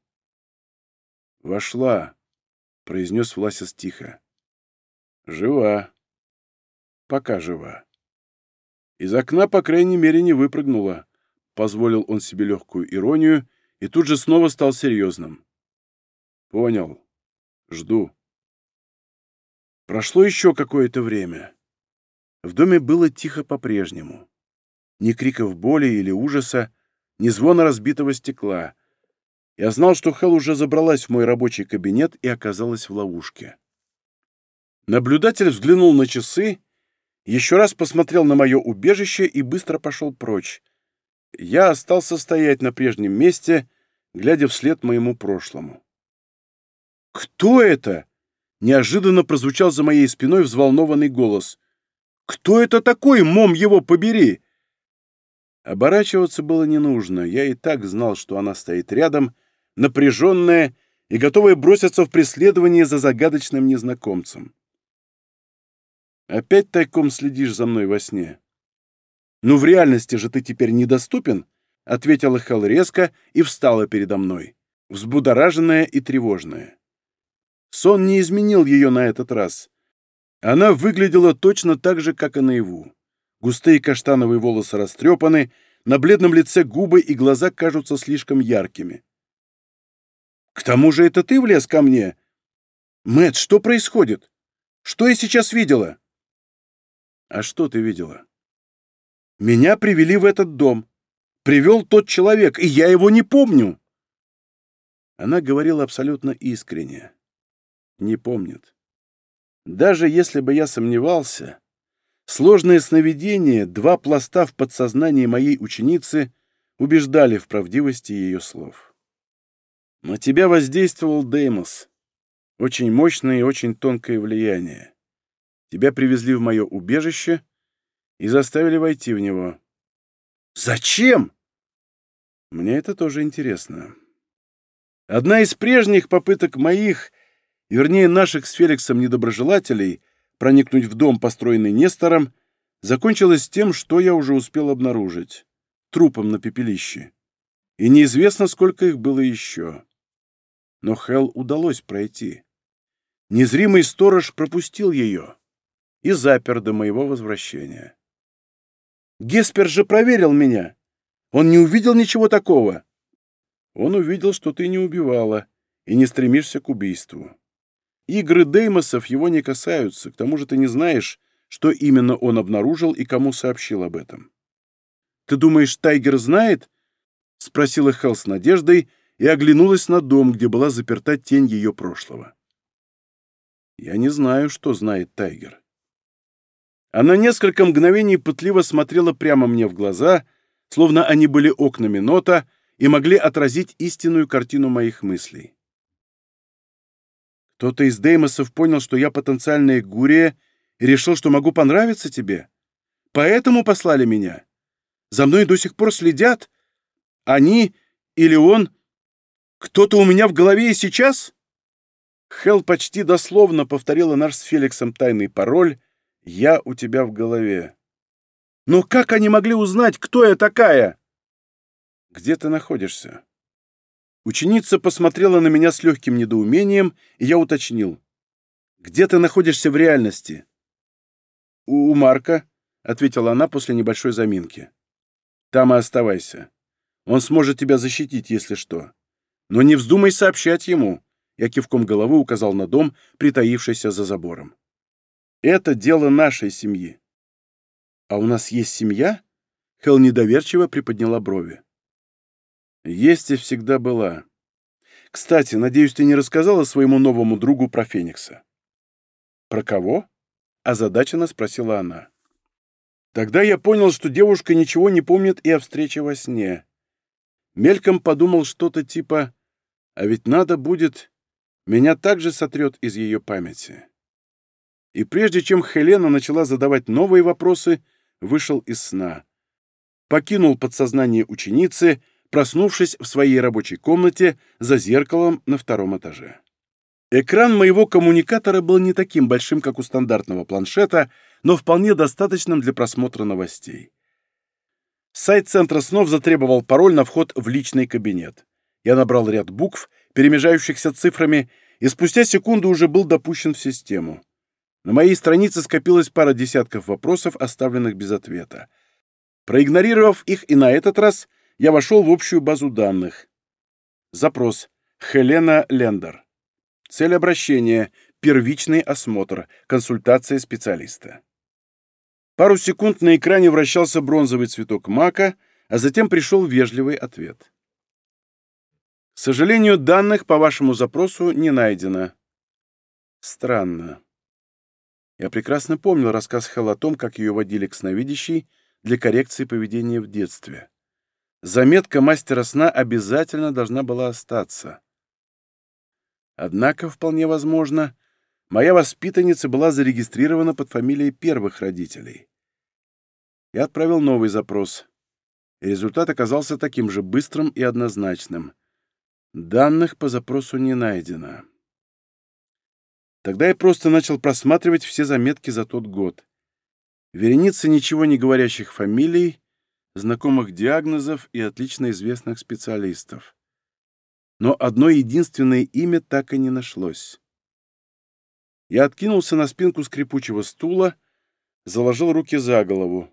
«Вошла!» — произнес Власис тихо. «Жива. Пока жива. Из окна, по крайней мере, не выпрыгнула», — позволил он себе легкую иронию и тут же снова стал серьезным. «Понял. Жду». Прошло еще какое-то время. В доме было тихо по-прежнему. Ни криков боли или ужаса, ни звона разбитого стекла — я знал, что Хел уже забралась в мой рабочий кабинет и оказалась в ловушке. Наблюдатель взглянул на часы, еще раз посмотрел на мое убежище и быстро пошел прочь. Я остался стоять на прежнем месте, глядя вслед моему прошлому. «Кто это?» — неожиданно прозвучал за моей спиной взволнованный голос. «Кто это такой, мом его побери?» Оборачиваться было не нужно, я и так знал, что она стоит рядом, напряженная и готовая броситься в преследование за загадочным незнакомцем. «Опять тайком следишь за мной во сне?» «Ну, в реальности же ты теперь недоступен?» — ответила Хал резко и встала передо мной, взбудораженная и тревожная. Сон не изменил ее на этот раз. Она выглядела точно так же, как и наяву. Густые каштановые волосы растрепаны, на бледном лице губы и глаза кажутся слишком яркими. К тому же это ты влез ко мне. Мэтт, что происходит? Что я сейчас видела? А что ты видела? Меня привели в этот дом. Привел тот человек, и я его не помню. Она говорила абсолютно искренне. Не помнит. Даже если бы я сомневался, сложное сновидение, два пласта в подсознании моей ученицы убеждали в правдивости ее слов. На тебя воздействовал Деймос. Очень мощное и очень тонкое влияние. Тебя привезли в мое убежище и заставили войти в него. Зачем? Мне это тоже интересно. Одна из прежних попыток моих, вернее наших с Феликсом недоброжелателей, проникнуть в дом, построенный Нестором, закончилась тем, что я уже успел обнаружить — трупом на пепелище. И неизвестно, сколько их было еще но Хел удалось пройти. Незримый сторож пропустил ее и запер до моего возвращения. Геспер же проверил меня. Он не увидел ничего такого. Он увидел, что ты не убивала и не стремишься к убийству. Игры Деймосов его не касаются, к тому же ты не знаешь, что именно он обнаружил и кому сообщил об этом. «Ты думаешь, Тайгер знает?» — спросила Хелл с надеждой, и оглянулась на дом, где была заперта тень ее прошлого. Я не знаю, что знает Тайгер. Она несколько мгновений пытливо смотрела прямо мне в глаза, словно они были окнами нота и могли отразить истинную картину моих мыслей. Кто-то из Деймосов понял, что я потенциальная гурия, и решил, что могу понравиться тебе. Поэтому послали меня. За мной до сих пор следят. Они или он кто-то у меня в голове и сейчас? Хелл почти дословно повторила наш с Феликсом тайный пароль «Я у тебя в голове». Но как они могли узнать, кто я такая? Где ты находишься? Ученица посмотрела на меня с легким недоумением, и я уточнил. Где ты находишься в реальности? У, у Марка, ответила она после небольшой заминки. Там и оставайся. Он сможет тебя защитить, если что. Но не вздумай сообщать ему!» Я кивком головы указал на дом, притаившийся за забором. «Это дело нашей семьи». «А у нас есть семья?» Хелл недоверчиво приподняла брови. «Есть и всегда была. Кстати, надеюсь, ты не рассказала своему новому другу про Феникса?» «Про кого?» — озадаченно спросила она. Тогда я понял, что девушка ничего не помнит и о встрече во сне. Мельком подумал что-то типа «А ведь надо будет...» Меня также сотрет из ее памяти. И прежде чем Хелена начала задавать новые вопросы, вышел из сна. Покинул подсознание ученицы, проснувшись в своей рабочей комнате за зеркалом на втором этаже. Экран моего коммуникатора был не таким большим, как у стандартного планшета, но вполне достаточным для просмотра новостей. Сайт Центра снов затребовал пароль на вход в личный кабинет. Я набрал ряд букв, перемежающихся цифрами, и спустя секунду уже был допущен в систему. На моей странице скопилось пара десятков вопросов, оставленных без ответа. Проигнорировав их и на этот раз, я вошел в общую базу данных. Запрос. Хелена Лендер. Цель обращения. Первичный осмотр. Консультация специалиста. Пару секунд на экране вращался бронзовый цветок мака, а затем пришел вежливый ответ. «К сожалению, данных по вашему запросу не найдено». «Странно». Я прекрасно помнил рассказ Хелл о том, как ее водили к сновидящей для коррекции поведения в детстве. Заметка мастера сна обязательно должна была остаться. Однако, вполне возможно, моя воспитанница была зарегистрирована под фамилией первых родителей. Я отправил новый запрос. результат оказался таким же быстрым и однозначным. Данных по запросу не найдено. Тогда я просто начал просматривать все заметки за тот год. Вереница ничего не говорящих фамилий, знакомых диагнозов и отлично известных специалистов. Но одно единственное имя так и не нашлось. Я откинулся на спинку скрипучего стула, заложил руки за голову.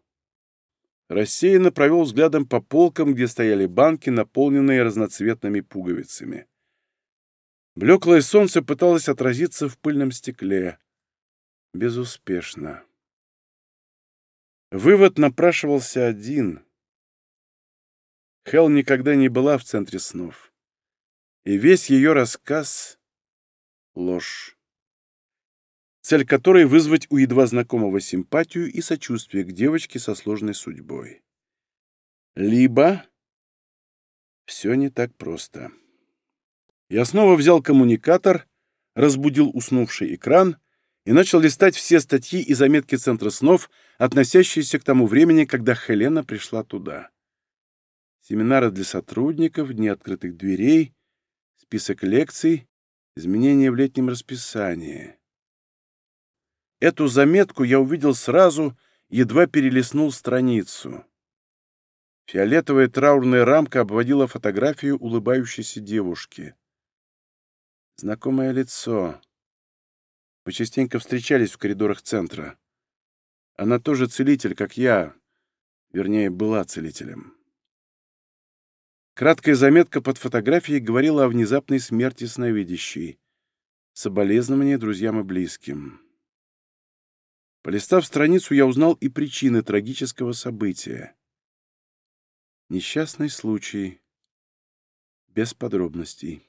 Рассеянно провел взглядом по полкам, где стояли банки, наполненные разноцветными пуговицами. Блеклое солнце пыталось отразиться в пыльном стекле. Безуспешно. Вывод напрашивался один. Хел никогда не была в центре снов. И весь ее рассказ — ложь цель которой — вызвать у едва знакомого симпатию и сочувствие к девочке со сложной судьбой. Либо все не так просто. Я снова взял коммуникатор, разбудил уснувший экран и начал листать все статьи и заметки Центра снов, относящиеся к тому времени, когда Хелена пришла туда. Семинары для сотрудников, дни открытых дверей, список лекций, изменения в летнем расписании. Эту заметку я увидел сразу, едва перелистнул страницу. Фиолетовая траурная рамка обводила фотографию улыбающейся девушки. Знакомое лицо. Мы частенько встречались в коридорах центра. Она тоже целитель, как я. Вернее, была целителем. Краткая заметка под фотографией говорила о внезапной смерти сновидящей. Соболезнования друзьям и близким. Полистав страницу, я узнал и причины трагического события. Несчастный случай. Без подробностей.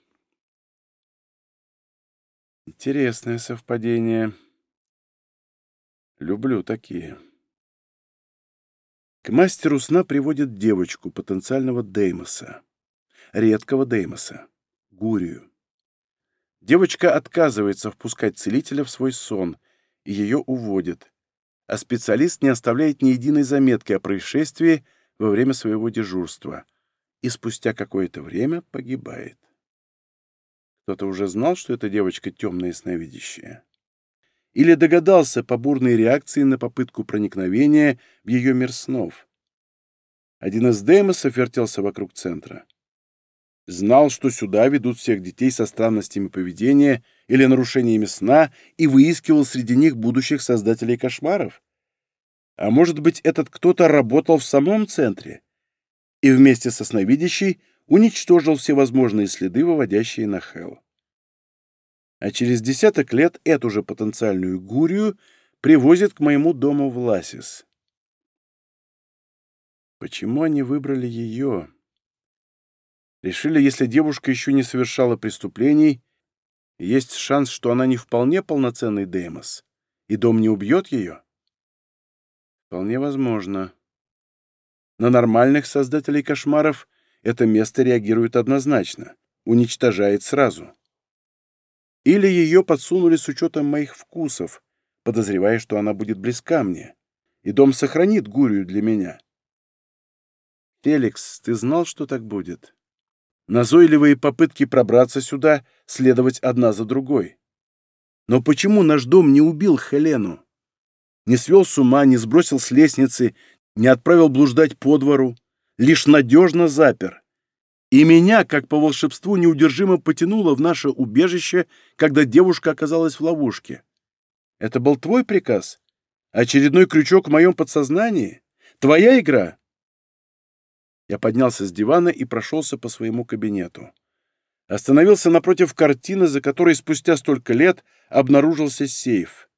Интересное совпадение. Люблю такие. К мастеру сна приводит девочку, потенциального Деймоса. Редкого Деймоса. Гурию. Девочка отказывается впускать целителя в свой сон, ее уводит, а специалист не оставляет ни единой заметки о происшествии во время своего дежурства и спустя какое-то время погибает. Кто-то уже знал, что эта девочка темная и сновидящая? Или догадался по бурной реакции на попытку проникновения в ее мир снов? Один из Деймосов вертелся вокруг центра знал, что сюда ведут всех детей со странностями поведения или нарушениями сна и выискивал среди них будущих создателей кошмаров. А может быть, этот кто-то работал в самом центре и вместе со сновидящей уничтожил все возможные следы, выводящие на Хелл. А через десяток лет эту же потенциальную гурию привозят к моему дому в Ласис. Почему они выбрали ее? решили, если девушка еще не совершала преступлений, есть шанс, что она не вполне полноценный Деймос, и дом не убьет ее? Вполне возможно. На нормальных создателей кошмаров это место реагирует однозначно, уничтожает сразу. Или ее подсунули с учетом моих вкусов, подозревая, что она будет близка мне, и дом сохранит гурию для меня. «Феликс, ты знал, что так будет?» назойливые попытки пробраться сюда, следовать одна за другой. Но почему наш дом не убил Хелену? Не свел с ума, не сбросил с лестницы, не отправил блуждать по двору, лишь надежно запер. И меня, как по волшебству, неудержимо потянуло в наше убежище, когда девушка оказалась в ловушке. Это был твой приказ? Очередной крючок в моем подсознании? Твоя игра? Я поднялся с дивана и прошелся по своему кабинету. Остановился напротив картины, за которой спустя столько лет обнаружился сейф.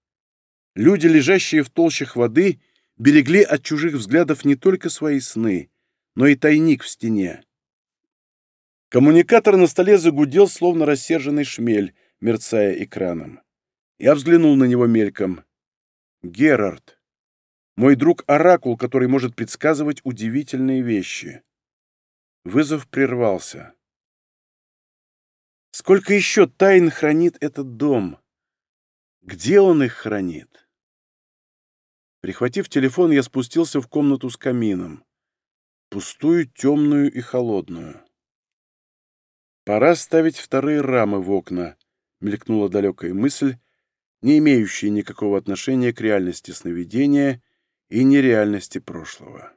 Люди, лежащие в толщах воды, берегли от чужих взглядов не только свои сны, но и тайник в стене. Коммуникатор на столе загудел, словно рассерженный шмель, мерцая экраном. Я взглянул на него мельком. «Герард!» Мой друг — оракул, который может предсказывать удивительные вещи. Вызов прервался. Сколько еще тайн хранит этот дом? Где он их хранит? Прихватив телефон, я спустился в комнату с камином. Пустую, темную и холодную. «Пора ставить вторые рамы в окна», — мелькнула далекая мысль, не имеющая никакого отношения к реальности сновидения и нереальности прошлого.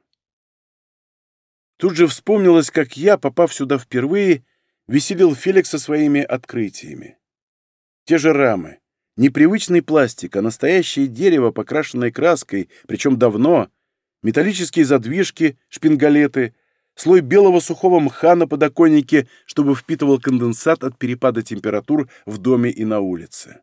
Тут же вспомнилось, как я, попав сюда впервые, веселил Феликса своими открытиями. Те же рамы, непривычный пластик, а настоящее дерево, покрашенное краской, причем давно, металлические задвижки, шпингалеты, слой белого сухого мха на подоконнике, чтобы впитывал конденсат от перепада температур в доме и на улице.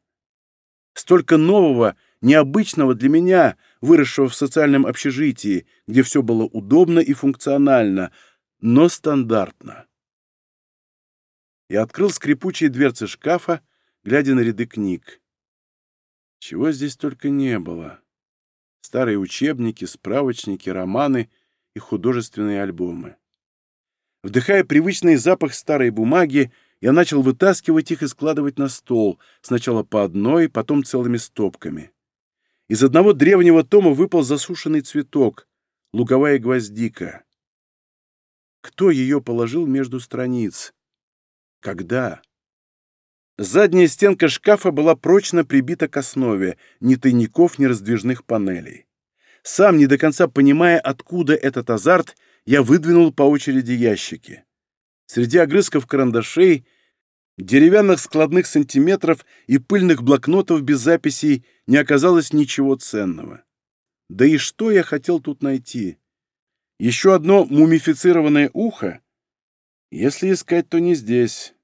Столько нового, необычного для меня, выросшего в социальном общежитии, где все было удобно и функционально, но стандартно. Я открыл скрипучие дверцы шкафа, глядя на ряды книг. Чего здесь только не было. Старые учебники, справочники, романы и художественные альбомы. Вдыхая привычный запах старой бумаги, я начал вытаскивать их и складывать на стол, сначала по одной, потом целыми стопками. Из одного древнего тома выпал засушенный цветок, луговая гвоздика. Кто ее положил между страниц? Когда? Задняя стенка шкафа была прочно прибита к основе, ни тайников, ни раздвижных панелей. Сам, не до конца понимая, откуда этот азарт, я выдвинул по очереди ящики. Среди огрызков карандашей Деревянных складных сантиметров и пыльных блокнотов без записей не оказалось ничего ценного. Да и что я хотел тут найти? Еще одно мумифицированное ухо? Если искать, то не здесь.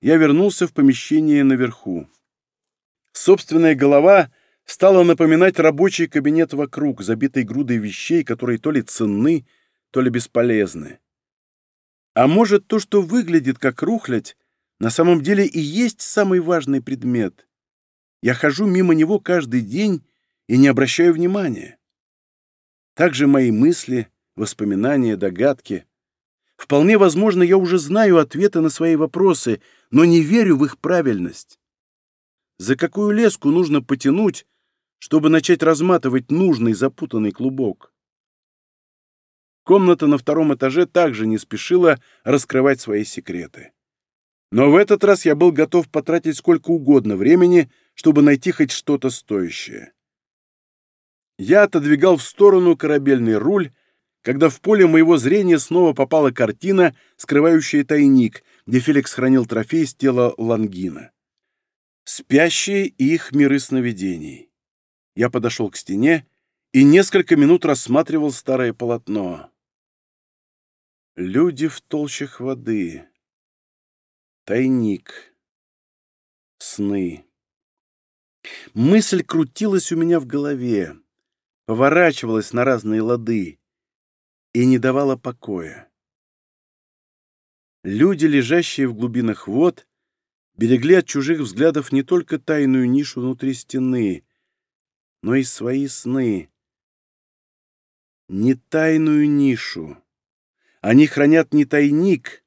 Я вернулся в помещение наверху. Собственная голова стала напоминать рабочий кабинет вокруг, забитый грудой вещей, которые то ли ценны, то ли бесполезны. А может, то, что выглядит как рухлядь, на самом деле и есть самый важный предмет. Я хожу мимо него каждый день и не обращаю внимания. Также мои мысли, воспоминания, догадки. Вполне возможно, я уже знаю ответы на свои вопросы, но не верю в их правильность. За какую леску нужно потянуть, чтобы начать разматывать нужный запутанный клубок? Комната на втором этаже также не спешила раскрывать свои секреты. Но в этот раз я был готов потратить сколько угодно времени, чтобы найти хоть что-то стоящее. Я отодвигал в сторону корабельный руль, когда в поле моего зрения снова попала картина, скрывающая тайник, где Феликс хранил трофей с тела Лангина. Спящие и их миры сновидений. Я подошел к стене и несколько минут рассматривал старое полотно. Люди в толщах воды. Тайник. Сны. Мысль крутилась у меня в голове, поворачивалась на разные лады и не давала покоя. Люди, лежащие в глубинах вод, берегли от чужих взглядов не только тайную нишу внутри стены, но и свои сны. Не тайную нишу. Они хранят не тайник,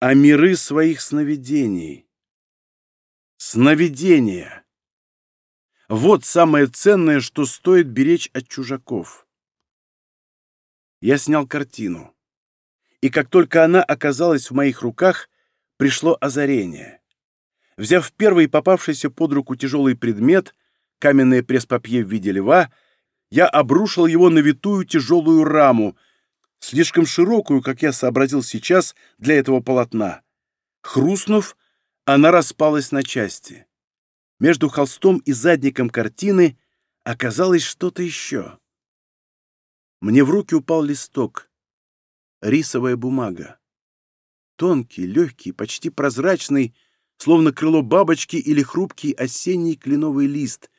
а миры своих сновидений. Сновидения. Вот самое ценное, что стоит беречь от чужаков. Я снял картину. И как только она оказалась в моих руках, пришло озарение. Взяв первый попавшийся под руку тяжелый предмет, каменное пресс-папье в виде льва, я обрушил его на витую тяжелую раму — слишком широкую, как я сообразил сейчас, для этого полотна. Хрустнув, она распалась на части. Между холстом и задником картины оказалось что-то еще. Мне в руки упал листок. Рисовая бумага. Тонкий, легкий, почти прозрачный, словно крыло бабочки или хрупкий осенний кленовый лист,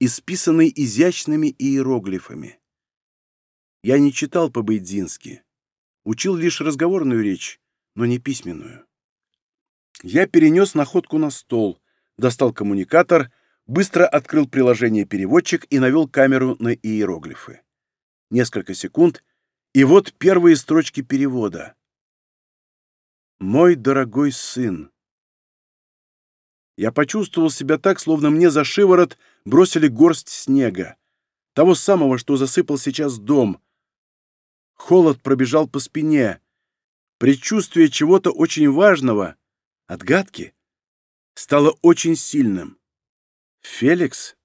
исписанный изящными иероглифами. Я не читал по-байдзински. Учил лишь разговорную речь, но не письменную. Я перенес находку на стол, достал коммуникатор, быстро открыл приложение «Переводчик» и навел камеру на иероглифы. Несколько секунд, и вот первые строчки перевода. «Мой дорогой сын». Я почувствовал себя так, словно мне за шиворот бросили горсть снега. Того самого, что засыпал сейчас дом — Холод пробежал по спине. Предчувствие чего-то очень важного, отгадки, стало очень сильным. «Феликс?»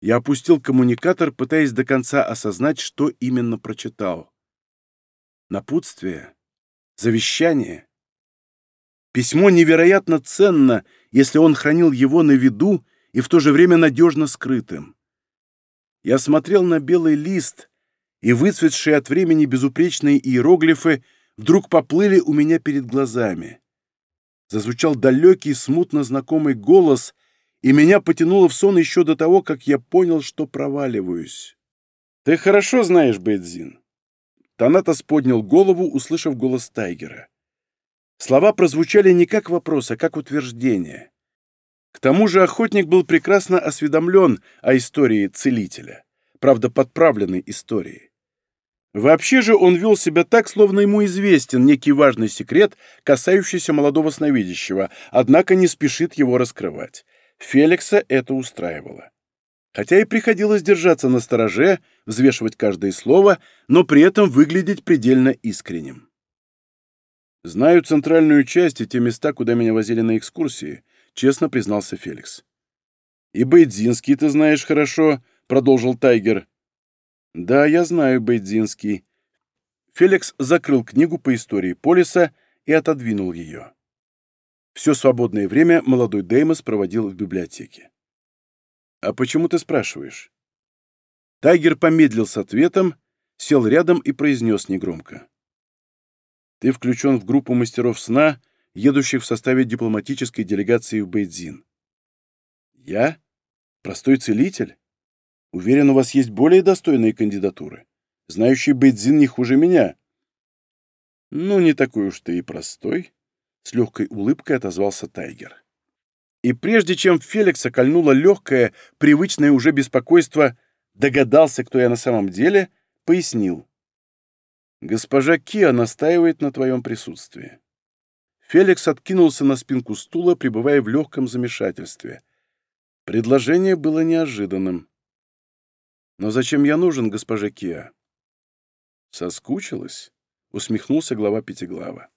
Я опустил коммуникатор, пытаясь до конца осознать, что именно прочитал. Напутствие, завещание. Письмо невероятно ценно, если он хранил его на виду и в то же время надежно скрытым. Я смотрел на белый лист, и выцветшие от времени безупречные иероглифы вдруг поплыли у меня перед глазами. Зазвучал далекий, смутно знакомый голос, и меня потянуло в сон еще до того, как я понял, что проваливаюсь. «Ты хорошо знаешь, Бэйдзин?» Танатос поднял голову, услышав голос Тайгера. Слова прозвучали не как вопрос, а как утверждение. К тому же охотник был прекрасно осведомлен о истории целителя, правда, подправленной историей. Вообще же он вел себя так, словно ему известен некий важный секрет, касающийся молодого сновидящего, однако не спешит его раскрывать. Феликса это устраивало. Хотя и приходилось держаться на стороже, взвешивать каждое слово, но при этом выглядеть предельно искренним. «Знаю центральную часть и те места, куда меня возили на экскурсии», — честно признался Феликс. «И Бейдзинский ты знаешь хорошо», — продолжил Тайгер. «Да, я знаю, Бейдзинский». Феликс закрыл книгу по истории полиса и отодвинул ее. Все свободное время молодой Деймос проводил в библиотеке. «А почему ты спрашиваешь?» Тайгер помедлил с ответом, сел рядом и произнес негромко. «Ты включен в группу мастеров сна, едущих в составе дипломатической делегации в Бейдзин». «Я? Простой целитель?» Уверен, у вас есть более достойные кандидатуры, знающие Бэйдзин не хуже меня». «Ну, не такой уж ты и простой», — с легкой улыбкой отозвался Тайгер. И прежде чем Феликса кольнуло легкое, привычное уже беспокойство, догадался, кто я на самом деле, пояснил. «Госпожа Киа настаивает на твоем присутствии». Феликс откинулся на спинку стула, пребывая в легком замешательстве. Предложение было неожиданным. Но зачем я нужен, госпожа Киа?» «Соскучилась?» — усмехнулся глава Пятиглава.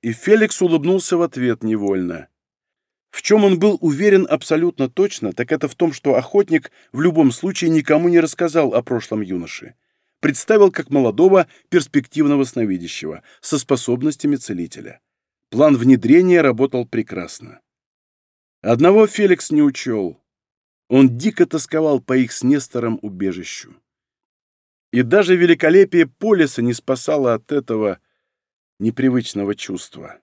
И Феликс улыбнулся в ответ невольно. В чем он был уверен абсолютно точно, так это в том, что охотник в любом случае никому не рассказал о прошлом юноше. Представил как молодого, перспективного сновидящего, со способностями целителя. План внедрения работал прекрасно. Одного Феликс не учел. Он дико тосковал по их с Нестором убежищу. И даже великолепие полиса не спасало от этого непривычного чувства.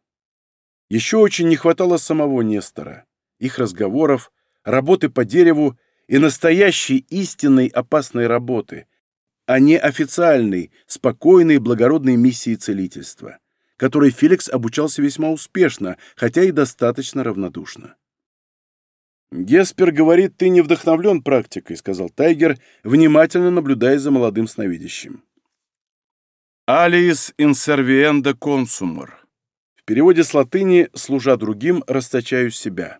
Еще очень не хватало самого Нестора, их разговоров, работы по дереву и настоящей истинной опасной работы, а не официальной, спокойной, благородной миссии целительства, которой Феликс обучался весьма успешно, хотя и достаточно равнодушно. «Геспер говорит, ты не вдохновлен практикой», — сказал Тайгер, внимательно наблюдая за молодым сновидящим. «Алиис инсервиенда консумер». В переводе с латыни «служа другим, расточаю себя».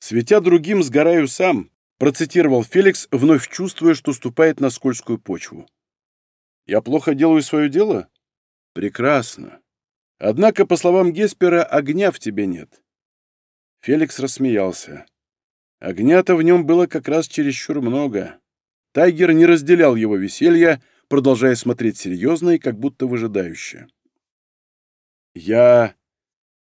«Светя другим, сгораю сам», — процитировал Феликс, вновь чувствуя, что ступает на скользкую почву. «Я плохо делаю свое дело?» «Прекрасно. Однако, по словам Геспера, огня в тебе нет. Феликс рассмеялся. Огнятов в нем было как раз чересчур много. Тайгер не разделял его веселья, продолжая смотреть серьезно и как будто выжидающе. «Я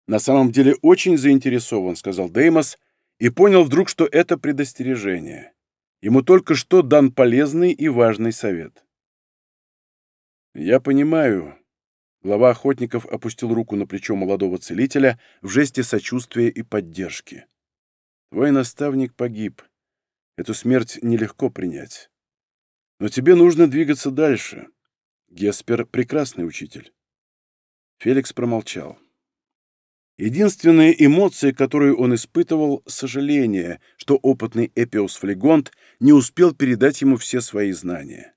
на самом деле очень заинтересован», — сказал Деймос, и понял вдруг, что это предостережение. Ему только что дан полезный и важный совет. «Я понимаю», Глава охотников опустил руку на плечо молодого целителя в жесте сочувствия и поддержки. «Твой наставник погиб. Эту смерть нелегко принять. Но тебе нужно двигаться дальше. Геспер — прекрасный учитель». Феликс промолчал. Единственная эмоция, которую он испытывал — сожаление, что опытный Эпиос Флегонт не успел передать ему все свои знания.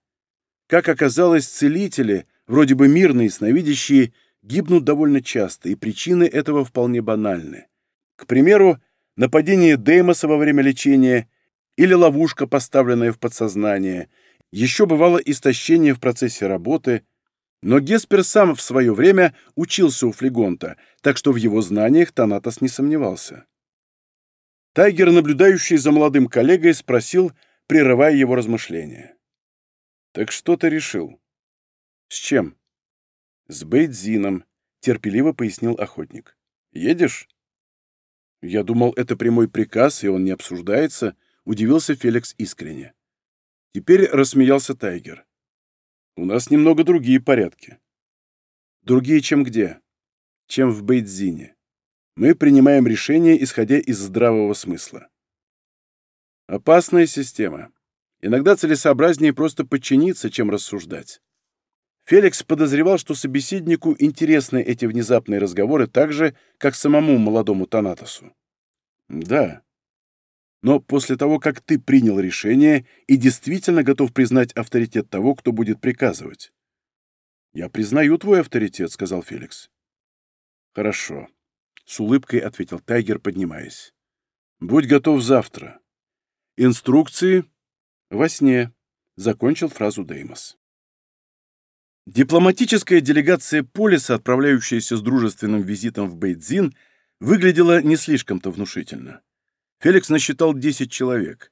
Как оказалось, целители — Вроде бы мирные сновидящие гибнут довольно часто, и причины этого вполне банальны. К примеру, нападение Деймоса во время лечения или ловушка, поставленная в подсознание, еще бывало истощение в процессе работы, но Геспер сам в свое время учился у Флегонта, так что в его знаниях Танатос не сомневался. Тайгер, наблюдающий за молодым коллегой, спросил, прерывая его размышления. «Так что ты решил?» «С чем?» «С Бейдзином», — терпеливо пояснил охотник. «Едешь?» «Я думал, это прямой приказ, и он не обсуждается», — удивился Феликс искренне. Теперь рассмеялся Тайгер. «У нас немного другие порядки». «Другие чем где?» «Чем в Бейдзине. Мы принимаем решения, исходя из здравого смысла». «Опасная система. Иногда целесообразнее просто подчиниться, чем рассуждать. Феликс подозревал, что собеседнику интересны эти внезапные разговоры так же, как самому молодому Танатосу. «Да. Но после того, как ты принял решение и действительно готов признать авторитет того, кто будет приказывать». «Я признаю твой авторитет», — сказал Феликс. «Хорошо», — с улыбкой ответил Тайгер, поднимаясь. «Будь готов завтра. Инструкции во сне», — закончил фразу Деймос. Дипломатическая делегация Полиса, отправляющаяся с дружественным визитом в Бейдзин, выглядела не слишком-то внушительно. Феликс насчитал 10 человек.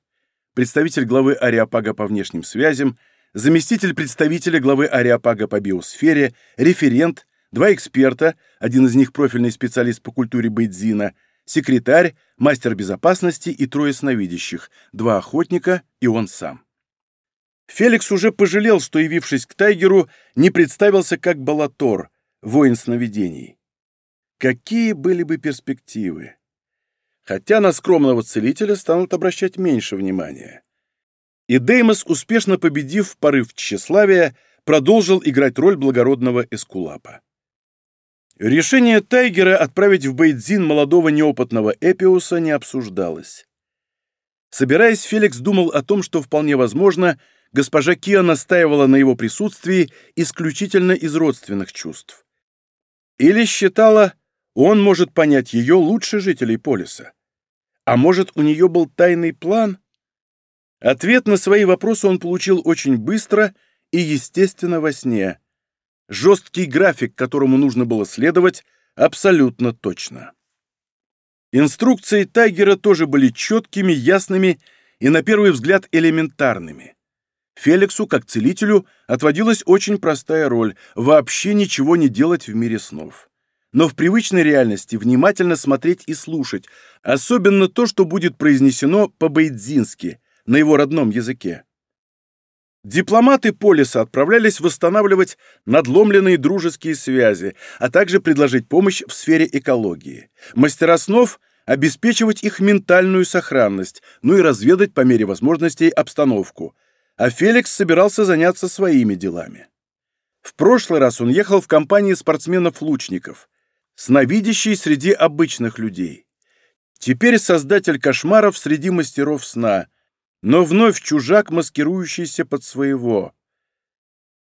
Представитель главы Ариапага по внешним связям, заместитель представителя главы Ариапага по биосфере, референт, два эксперта, один из них профильный специалист по культуре Бейдзина, секретарь, мастер безопасности и трое сновидящих, два охотника и он сам. Феликс уже пожалел, что, явившись к Тайгеру, не представился как Балатор, воин сновидений. Какие были бы перспективы? Хотя на скромного целителя станут обращать меньше внимания. И Деймос, успешно победив порыв тщеславия, продолжил играть роль благородного эскулапа. Решение Тайгера отправить в Бейдзин молодого неопытного Эпиуса не обсуждалось. Собираясь, Феликс думал о том, что вполне возможно – Госпожа Кио настаивала на его присутствии исключительно из родственных чувств. Или считала, он может понять ее лучше жителей полиса. А может, у нее был тайный план? Ответ на свои вопросы он получил очень быстро и, естественно, во сне. Жесткий график, которому нужно было следовать, абсолютно точно. Инструкции Тайгера тоже были четкими, ясными и, на первый взгляд, элементарными. Феликсу, как целителю, отводилась очень простая роль – вообще ничего не делать в мире снов. Но в привычной реальности внимательно смотреть и слушать, особенно то, что будет произнесено по-бейдзински, на его родном языке. Дипломаты полиса отправлялись восстанавливать надломленные дружеские связи, а также предложить помощь в сфере экологии. Мастера снов – обеспечивать их ментальную сохранность, ну и разведать по мере возможностей обстановку – а Феликс собирался заняться своими делами. В прошлый раз он ехал в компании спортсменов-лучников, сновидящий среди обычных людей. Теперь создатель кошмаров среди мастеров сна, но вновь чужак, маскирующийся под своего.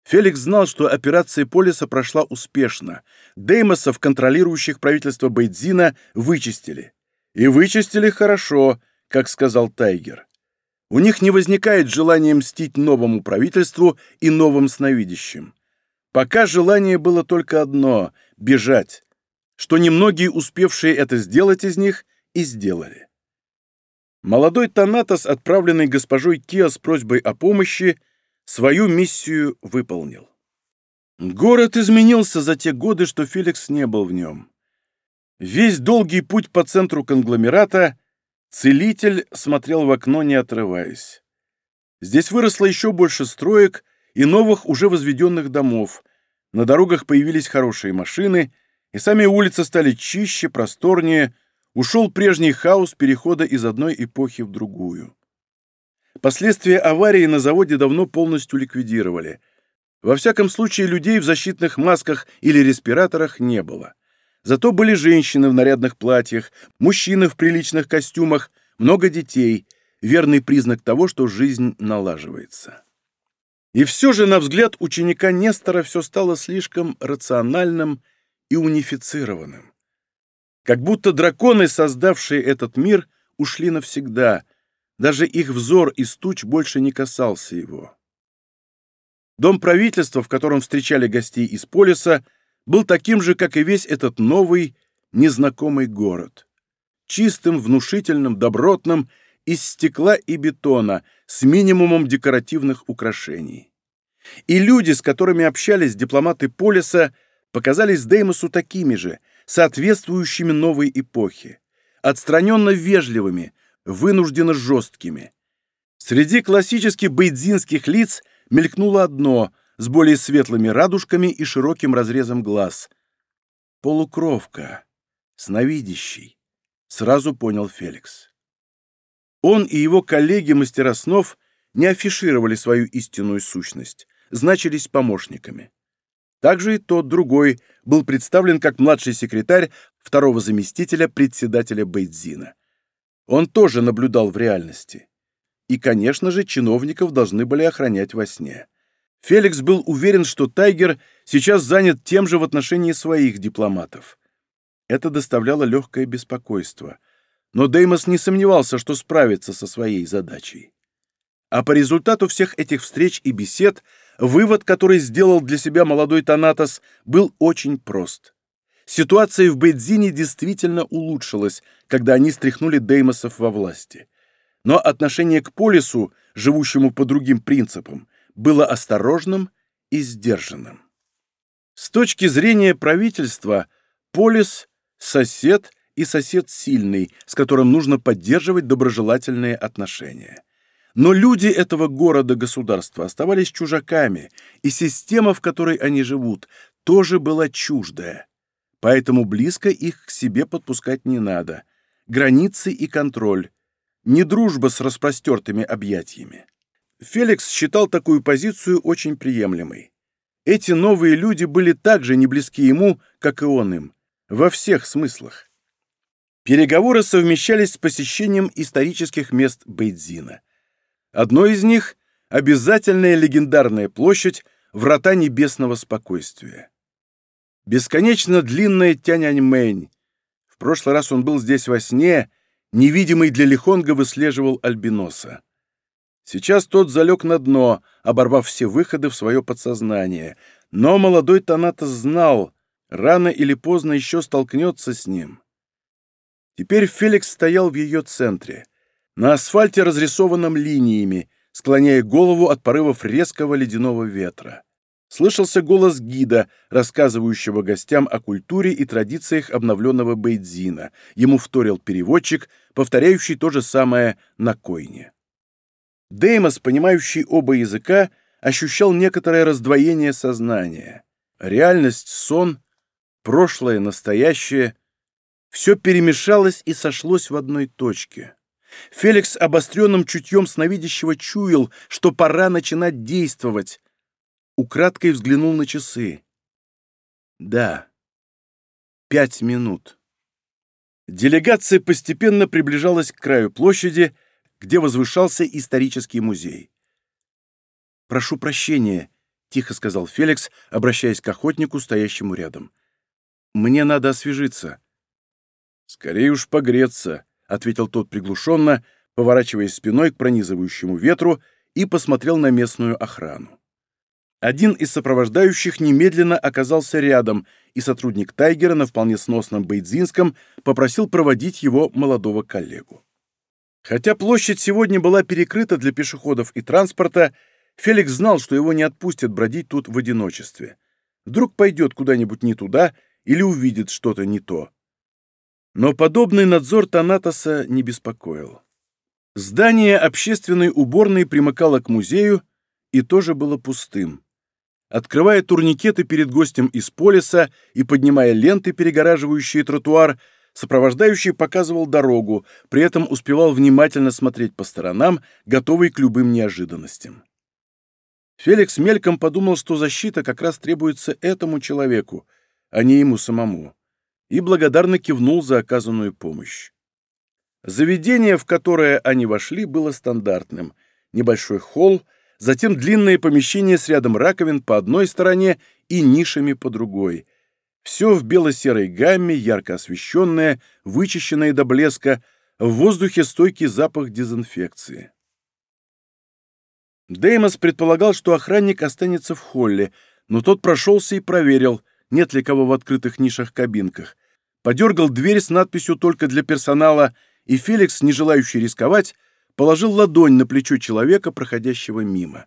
Феликс знал, что операция Полиса прошла успешно. Деймосов, контролирующих правительство Бейдзина, вычистили. И вычистили хорошо, как сказал Тайгер. У них не возникает желания мстить новому правительству и новым сновидящим. Пока желание было только одно – бежать, что немногие, успевшие это сделать из них, и сделали. Молодой Танатос, отправленный госпожой Киа с просьбой о помощи, свою миссию выполнил. Город изменился за те годы, что Феликс не был в нем. Весь долгий путь по центру конгломерата – Целитель смотрел в окно, не отрываясь. Здесь выросло еще больше строек и новых, уже возведенных домов. На дорогах появились хорошие машины, и сами улицы стали чище, просторнее. Ушел прежний хаос перехода из одной эпохи в другую. Последствия аварии на заводе давно полностью ликвидировали. Во всяком случае, людей в защитных масках или респираторах не было. Зато были женщины в нарядных платьях, мужчины в приличных костюмах, много детей, верный признак того, что жизнь налаживается. И все же, на взгляд ученика Нестора, все стало слишком рациональным и унифицированным. Как будто драконы, создавшие этот мир, ушли навсегда, даже их взор из туч больше не касался его. Дом правительства, в котором встречали гостей из полиса, — был таким же, как и весь этот новый, незнакомый город. Чистым, внушительным, добротным, из стекла и бетона, с минимумом декоративных украшений. И люди, с которыми общались дипломаты Полиса, показались Деймосу такими же, соответствующими новой эпохе, отстраненно вежливыми, вынужденно жесткими. Среди классически бейдзинских лиц мелькнуло одно, с более светлыми радужками и широким разрезом глаз. Полукровка, сновидящий, сразу понял Феликс. Он и его коллеги-мастера снов не афишировали свою истинную сущность, значились помощниками. Также и тот другой был представлен как младший секретарь второго заместителя председателя Бейдзина. Он тоже наблюдал в реальности. И, конечно же, чиновников должны были охранять во сне. Феликс был уверен, что Тайгер сейчас занят тем же в отношении своих дипломатов. Это доставляло легкое беспокойство. Но Деймос не сомневался, что справится со своей задачей. А по результату всех этих встреч и бесед вывод, который сделал для себя молодой Танатос, был очень прост. Ситуация в Бейдзине действительно улучшилась, когда они стряхнули Деймосов во власти. Но отношение к Полису, живущему по другим принципам, было осторожным и сдержанным. С точки зрения правительства, полис – сосед и сосед сильный, с которым нужно поддерживать доброжелательные отношения. Но люди этого города-государства оставались чужаками, и система, в которой они живут, тоже была чуждая. Поэтому близко их к себе подпускать не надо. Границы и контроль. Не дружба с распростертыми объятиями. Феликс считал такую позицию очень приемлемой. Эти новые люди были так же не близки ему, как и он им, во всех смыслах. Переговоры совмещались с посещением исторических мест Бейдзина. Одно из них — обязательная легендарная площадь Врата Небесного Спокойствия. Бесконечно длинная Тяньаньмэнь. В прошлый раз он был здесь во сне, невидимый для Лихонга выслеживал Альбиноса. Сейчас тот залег на дно, оборвав все выходы в свое подсознание. Но молодой Танатос знал, рано или поздно еще столкнется с ним. Теперь Феликс стоял в ее центре, на асфальте, разрисованном линиями, склоняя голову от порывов резкого ледяного ветра. Слышался голос гида, рассказывающего гостям о культуре и традициях обновленного Бейдзина. Ему вторил переводчик, повторяющий то же самое на койне. Деймос, понимающий оба языка, ощущал некоторое раздвоение сознания. Реальность, сон, прошлое, настоящее — все перемешалось и сошлось в одной точке. Феликс обостренным чутьем сновидящего чуял, что пора начинать действовать. Украдкой взглянул на часы. Да, пять минут. Делегация постепенно приближалась к краю площади — где возвышался исторический музей. «Прошу прощения», — тихо сказал Феликс, обращаясь к охотнику, стоящему рядом. «Мне надо освежиться». «Скорее уж погреться», — ответил тот приглушенно, поворачиваясь спиной к пронизывающему ветру и посмотрел на местную охрану. Один из сопровождающих немедленно оказался рядом, и сотрудник Тайгера на вполне сносном бейдзинском попросил проводить его молодого коллегу. Хотя площадь сегодня была перекрыта для пешеходов и транспорта, Феликс знал, что его не отпустят бродить тут в одиночестве. Вдруг пойдет куда-нибудь не туда или увидит что-то не то. Но подобный надзор Танатоса не беспокоил. Здание общественной уборной примыкало к музею и тоже было пустым. Открывая турникеты перед гостем из полиса и поднимая ленты, перегораживающие тротуар, Сопровождающий показывал дорогу, при этом успевал внимательно смотреть по сторонам, готовый к любым неожиданностям. Феликс мельком подумал, что защита как раз требуется этому человеку, а не ему самому, и благодарно кивнул за оказанную помощь. Заведение, в которое они вошли, было стандартным. Небольшой холл, затем длинное помещение с рядом раковин по одной стороне и нишами по другой — все в бело-серой гамме, ярко освещенное, вычищенное до блеска, в воздухе стойкий запах дезинфекции. Деймос предполагал, что охранник останется в холле, но тот прошелся и проверил, нет ли кого в открытых нишах-кабинках. Подергал дверь с надписью «Только для персонала», и Феликс, не желающий рисковать, положил ладонь на плечо человека, проходящего мимо.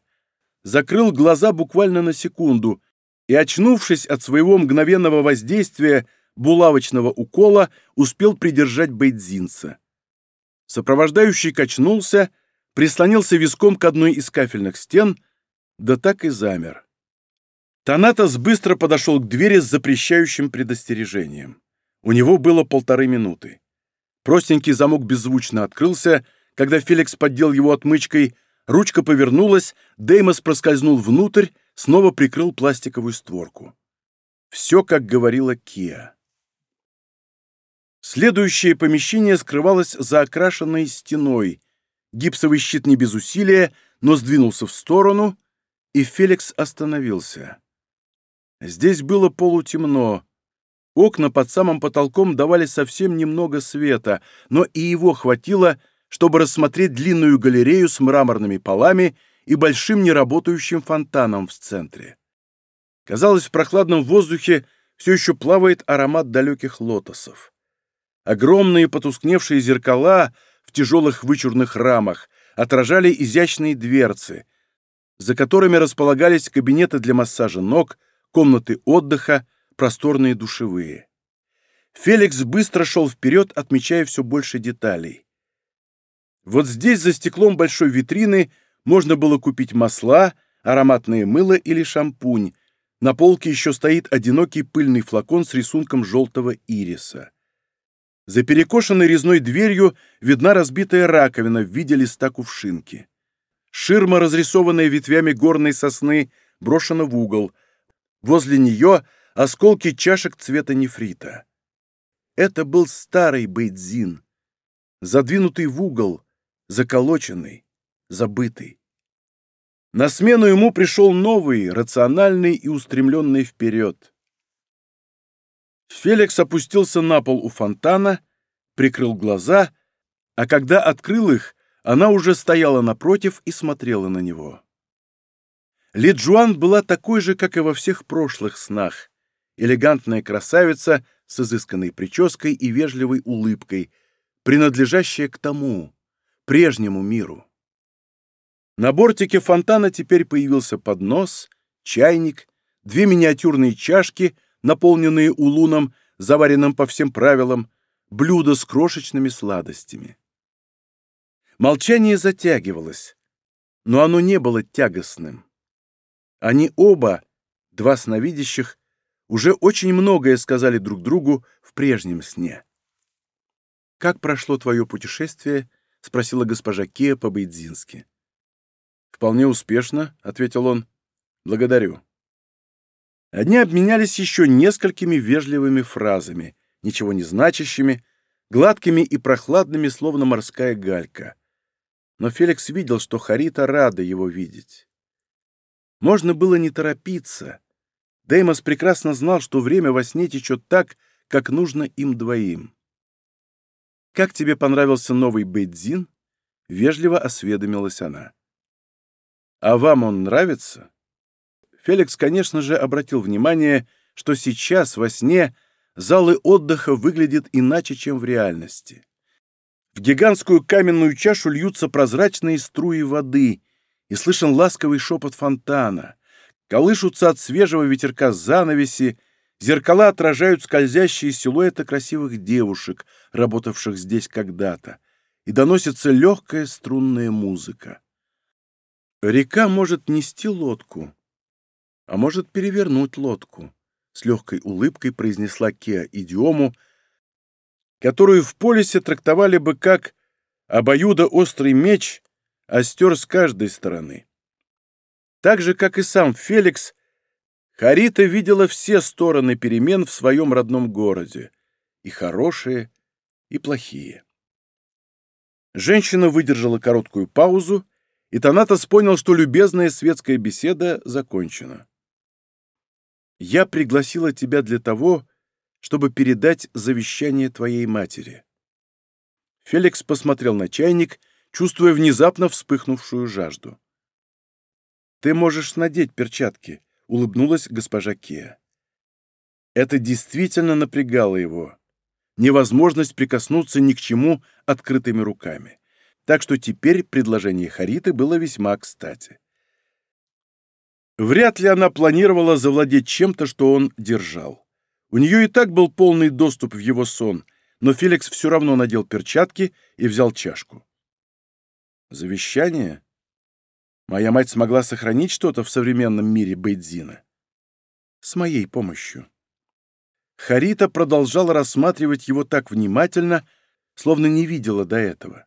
Закрыл глаза буквально на секунду — и, очнувшись от своего мгновенного воздействия булавочного укола, успел придержать бейдзинца. Сопровождающий качнулся, прислонился виском к одной из кафельных стен, да так и замер. Танатос быстро подошел к двери с запрещающим предостережением. У него было полторы минуты. Простенький замок беззвучно открылся, когда Феликс поддел его отмычкой, ручка повернулась, Деймос проскользнул внутрь, снова прикрыл пластиковую створку. Все, как говорила Кия. Следующее помещение скрывалось за окрашенной стеной. Гипсовый щит не без усилия, но сдвинулся в сторону, и Феликс остановился. Здесь было полутемно. Окна под самым потолком давали совсем немного света, но и его хватило, чтобы рассмотреть длинную галерею с мраморными полами и большим неработающим фонтаном в центре. Казалось, в прохладном воздухе все еще плавает аромат далеких лотосов. Огромные потускневшие зеркала в тяжелых вычурных рамах отражали изящные дверцы, за которыми располагались кабинеты для массажа ног, комнаты отдыха, просторные душевые. Феликс быстро шел вперед, отмечая все больше деталей. Вот здесь, за стеклом большой витрины, можно было купить масла, ароматное мыло или шампунь. На полке еще стоит одинокий пыльный флакон с рисунком желтого ириса. За перекошенной резной дверью видна разбитая раковина в виде листа кувшинки. Ширма, разрисованная ветвями горной сосны, брошена в угол. Возле нее осколки чашек цвета нефрита. Это был старый бейдзин, задвинутый в угол, заколоченный забытый. На смену ему пришел новый, рациональный и устремленный вперед. Феликс опустился на пол у фонтана, прикрыл глаза, а когда открыл их, она уже стояла напротив и смотрела на него. Ли Джуан была такой же, как и во всех прошлых снах. Элегантная красавица с изысканной прической и вежливой улыбкой, принадлежащая к тому, прежнему миру. На бортике фонтана теперь появился поднос, чайник, две миниатюрные чашки, наполненные улуном, заваренным по всем правилам, блюдо с крошечными сладостями. Молчание затягивалось, но оно не было тягостным. Они оба, два сновидящих, уже очень многое сказали друг другу в прежнем сне. «Как прошло твое путешествие?» — спросила госпожа Кия по-бейдзински. «Вполне успешно», — ответил он. «Благодарю». Они обменялись еще несколькими вежливыми фразами, ничего не значащими, гладкими и прохладными, словно морская галька. Но Феликс видел, что Харита рада его видеть. Можно было не торопиться. Деймос прекрасно знал, что время во сне течет так, как нужно им двоим. «Как тебе понравился новый Бейдзин?» — вежливо осведомилась она. А вам он нравится? Феликс, конечно же, обратил внимание, что сейчас, во сне, залы отдыха выглядят иначе, чем в реальности. В гигантскую каменную чашу льются прозрачные струи воды, и слышен ласковый шепот фонтана. Колышутся от свежего ветерка занавеси, зеркала отражают скользящие силуэты красивых девушек, работавших здесь когда-то, и доносится легкая струнная музыка. Река может нести лодку, а может перевернуть лодку, с легкой улыбкой произнесла Кеа идиому, которую в полисе трактовали бы как обоюдо острый меч, остер с каждой стороны. Так же, как и сам Феликс, Харита видела все стороны перемен в своем родном городе, и хорошие, и плохие. Женщина выдержала короткую паузу, и Танатос понял, что любезная светская беседа закончена. «Я пригласила тебя для того, чтобы передать завещание твоей матери». Феликс посмотрел на чайник, чувствуя внезапно вспыхнувшую жажду. «Ты можешь надеть перчатки», — улыбнулась госпожа Кея. Это действительно напрягало его. Невозможность прикоснуться ни к чему открытыми руками так что теперь предложение Хариты было весьма кстати. Вряд ли она планировала завладеть чем-то, что он держал. У нее и так был полный доступ в его сон, но Феликс все равно надел перчатки и взял чашку. Завещание? Моя мать смогла сохранить что-то в современном мире Бейдзина. С моей помощью. Харита продолжала рассматривать его так внимательно, словно не видела до этого.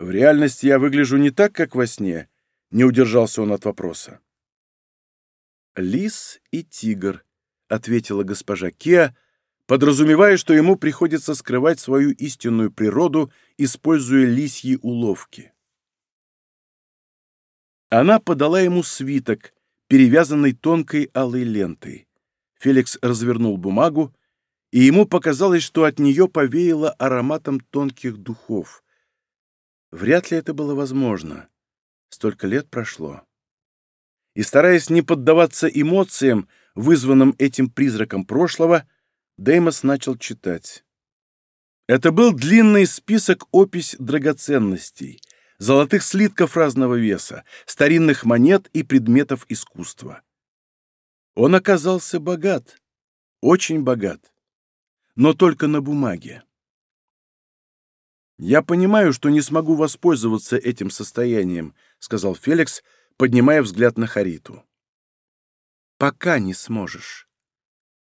В реальности я выгляжу не так, как во сне, не удержался он от вопроса. Лис и тигр, ответила госпожа Кеа, подразумевая, что ему приходится скрывать свою истинную природу, используя лисьи уловки. Она подала ему свиток, перевязанный тонкой алой лентой. Феликс развернул бумагу, и ему показалось, что от нее повеяло ароматом тонких духов, Вряд ли это было возможно. Столько лет прошло. И стараясь не поддаваться эмоциям, вызванным этим призраком прошлого, Деймос начал читать. Это был длинный список опись драгоценностей, золотых слитков разного веса, старинных монет и предметов искусства. Он оказался богат, очень богат, но только на бумаге. «Я понимаю, что не смогу воспользоваться этим состоянием», — сказал Феликс, поднимая взгляд на Хариту. «Пока не сможешь».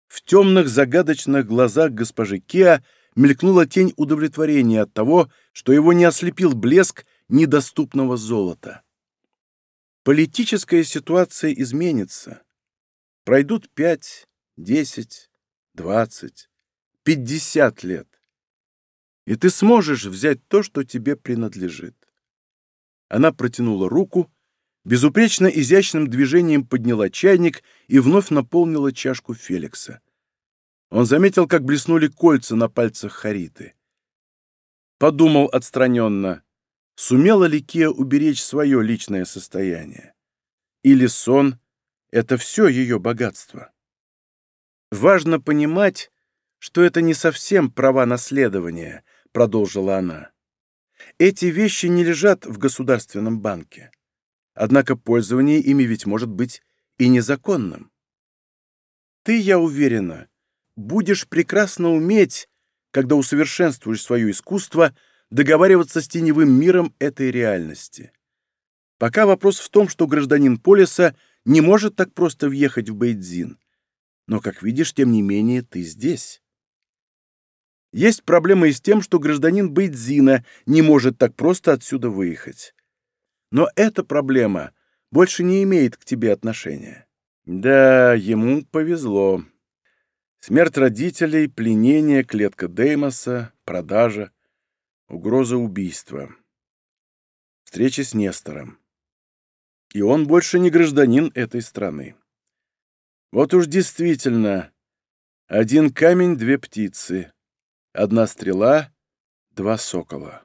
В темных загадочных глазах госпожи Кеа мелькнула тень удовлетворения от того, что его не ослепил блеск недоступного золота. Политическая ситуация изменится. Пройдут пять, десять, двадцать, пятьдесят лет и ты сможешь взять то, что тебе принадлежит. Она протянула руку, безупречно изящным движением подняла чайник и вновь наполнила чашку Феликса. Он заметил, как блеснули кольца на пальцах Хариты. Подумал отстраненно, сумела ли Кия уберечь свое личное состояние. Или сон — это все ее богатство. Важно понимать, что это не совсем права наследования, — продолжила она. «Эти вещи не лежат в государственном банке. Однако пользование ими ведь может быть и незаконным. Ты, я уверена, будешь прекрасно уметь, когда усовершенствуешь свое искусство, договариваться с теневым миром этой реальности. Пока вопрос в том, что гражданин Полиса не может так просто въехать в Бейдзин. Но, как видишь, тем не менее, ты здесь. Есть проблема и с тем, что гражданин Бейдзина не может так просто отсюда выехать. Но эта проблема больше не имеет к тебе отношения. Да, ему повезло. Смерть родителей, пленение, клетка Деймоса, продажа, угроза убийства. Встреча с Нестором. И он больше не гражданин этой страны. Вот уж действительно, один камень, две птицы. Одна стрела, два сокола.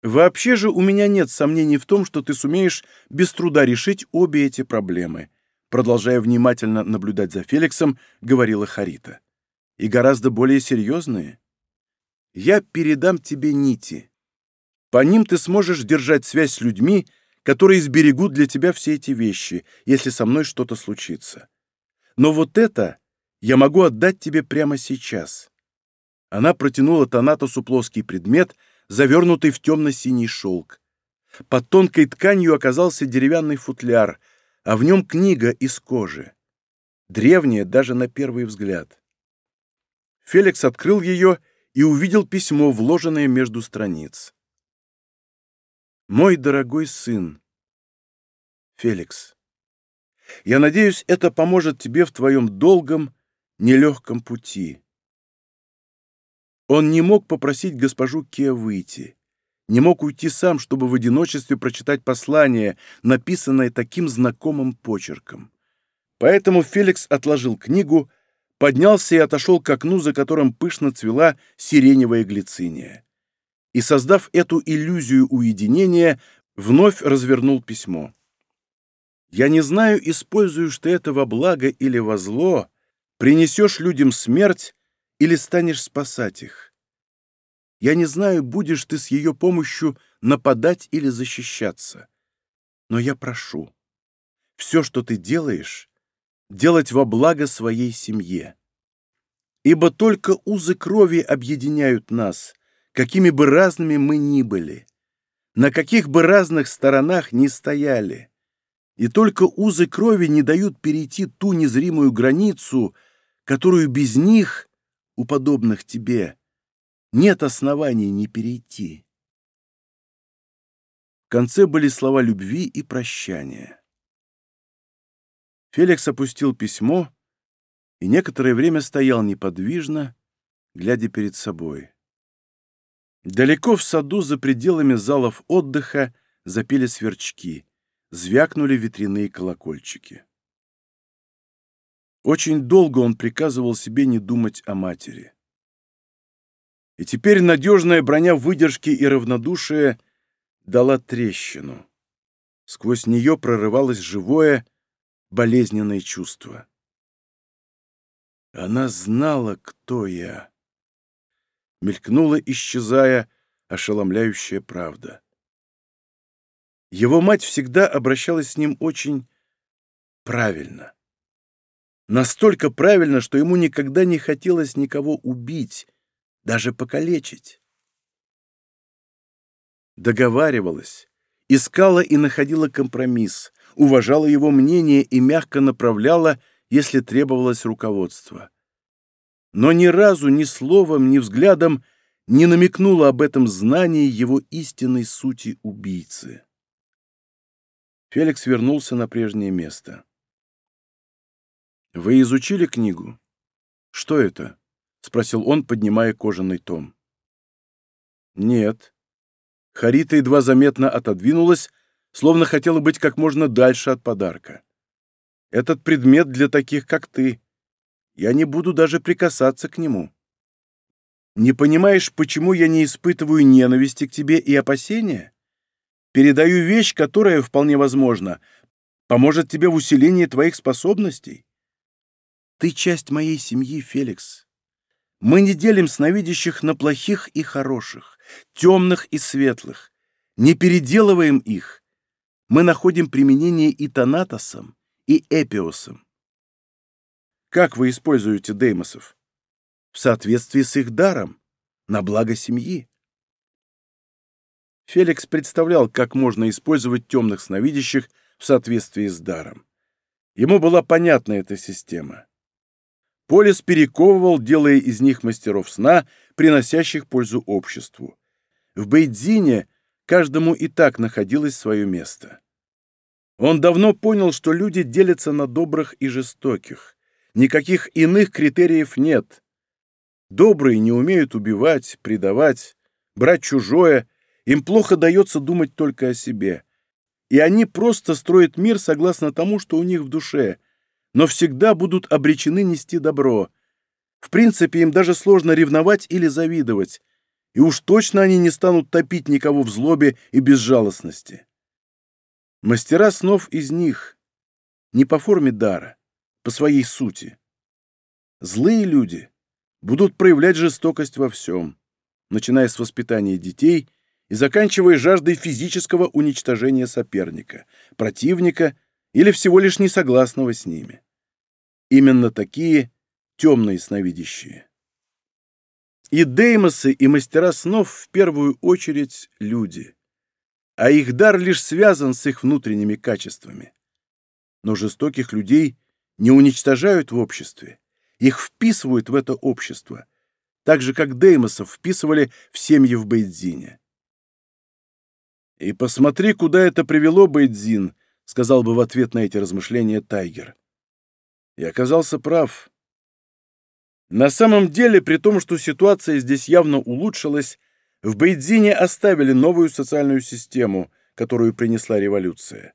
Вообще же у меня нет сомнений в том, что ты сумеешь без труда решить обе эти проблемы, продолжая внимательно наблюдать за Феликсом, говорила Харита. И гораздо более серьезные. Я передам тебе нити. По ним ты сможешь держать связь с людьми, которые сберегут для тебя все эти вещи, если со мной что-то случится. Но вот это я могу отдать тебе прямо сейчас». Она протянула Танатосу плоский предмет, завернутый в темно-синий шелк. Под тонкой тканью оказался деревянный футляр, а в нем книга из кожи. Древняя даже на первый взгляд. Феликс открыл ее и увидел письмо, вложенное между страниц. «Мой дорогой сын, Феликс, я надеюсь, это поможет тебе в твоем долгом нелегком пути. Он не мог попросить госпожу Ке выйти, не мог уйти сам, чтобы в одиночестве прочитать послание, написанное таким знакомым почерком. Поэтому Феликс отложил книгу, поднялся и отошел к окну, за которым пышно цвела сиреневая глициния. И, создав эту иллюзию уединения, вновь развернул письмо. «Я не знаю, используешь ты это во благо или во зло, Принесешь людям смерть или станешь спасать их? Я не знаю, будешь ты с ее помощью нападать или защищаться. Но я прошу, все, что ты делаешь, делать во благо своей семье. Ибо только узы крови объединяют нас, какими бы разными мы ни были, на каких бы разных сторонах ни стояли. И только узы крови не дают перейти ту незримую границу, которую без них, у подобных тебе, нет оснований не перейти. В конце были слова любви и прощания. Феликс опустил письмо и некоторое время стоял неподвижно, глядя перед собой. Далеко в саду за пределами залов отдыха запели сверчки, звякнули ветряные колокольчики. Очень долго он приказывал себе не думать о матери. И теперь надежная броня выдержки и равнодушия дала трещину. Сквозь нее прорывалось живое, болезненное чувство. Она знала, кто я. Мелькнула, исчезая, ошеломляющая правда. Его мать всегда обращалась с ним очень правильно настолько правильно, что ему никогда не хотелось никого убить, даже покалечить. Договаривалась, искала и находила компромисс, уважала его мнение и мягко направляла, если требовалось руководство. Но ни разу ни словом, ни взглядом не намекнула об этом знании его истинной сути убийцы. Феликс вернулся на прежнее место. «Вы изучили книгу?» «Что это?» — спросил он, поднимая кожаный том. «Нет». Харита едва заметно отодвинулась, словно хотела быть как можно дальше от подарка. «Этот предмет для таких, как ты. Я не буду даже прикасаться к нему. Не понимаешь, почему я не испытываю ненависти к тебе и опасения? Передаю вещь, которая, вполне возможно, поможет тебе в усилении твоих способностей. Ты часть моей семьи, Феликс. Мы не делим сновидящих на плохих и хороших, темных и светлых. Не переделываем их. Мы находим применение и Танатосом, и Эпиосом. Как вы используете Деймосов? В соответствии с их даром, на благо семьи. Феликс представлял, как можно использовать темных сновидящих в соответствии с даром. Ему была понятна эта система. Полис перековывал, делая из них мастеров сна, приносящих пользу обществу. В Бейдзине каждому и так находилось свое место. Он давно понял, что люди делятся на добрых и жестоких. Никаких иных критериев нет. Добрые не умеют убивать, предавать, брать чужое, им плохо дается думать только о себе. И они просто строят мир согласно тому, что у них в душе – но всегда будут обречены нести добро. В принципе, им даже сложно ревновать или завидовать, и уж точно они не станут топить никого в злобе и безжалостности. Мастера снов из них не по форме дара, по своей сути. Злые люди будут проявлять жестокость во всем, начиная с воспитания детей и заканчивая жаждой физического уничтожения соперника, противника – или всего лишь несогласного с ними. Именно такие темные сновидящие. И деймосы, и мастера снов в первую очередь люди, а их дар лишь связан с их внутренними качествами. Но жестоких людей не уничтожают в обществе, их вписывают в это общество, так же, как деймосов вписывали в семьи в Бейдзине. И посмотри, куда это привело Бейдзин, сказал бы в ответ на эти размышления Тайгер. И оказался прав. На самом деле, при том, что ситуация здесь явно улучшилась, в Бейдзине оставили новую социальную систему, которую принесла революция.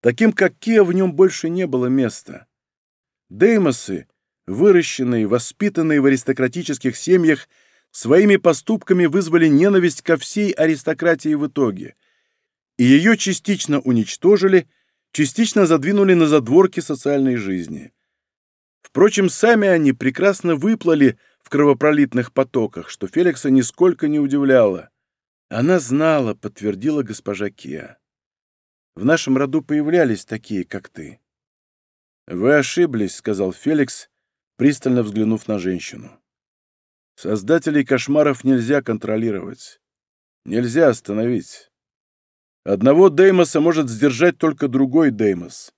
Таким, как Кия, в нем больше не было места. Деймосы, выращенные, воспитанные в аристократических семьях, своими поступками вызвали ненависть ко всей аристократии в итоге – и ее частично уничтожили, частично задвинули на задворки социальной жизни. Впрочем, сами они прекрасно выплыли в кровопролитных потоках, что Феликса нисколько не удивляло. «Она знала», — подтвердила госпожа Киа. «В нашем роду появлялись такие, как ты». «Вы ошиблись», — сказал Феликс, пристально взглянув на женщину. «Создателей кошмаров нельзя контролировать. Нельзя остановить. Одного Деймоса может сдержать только другой Деймос.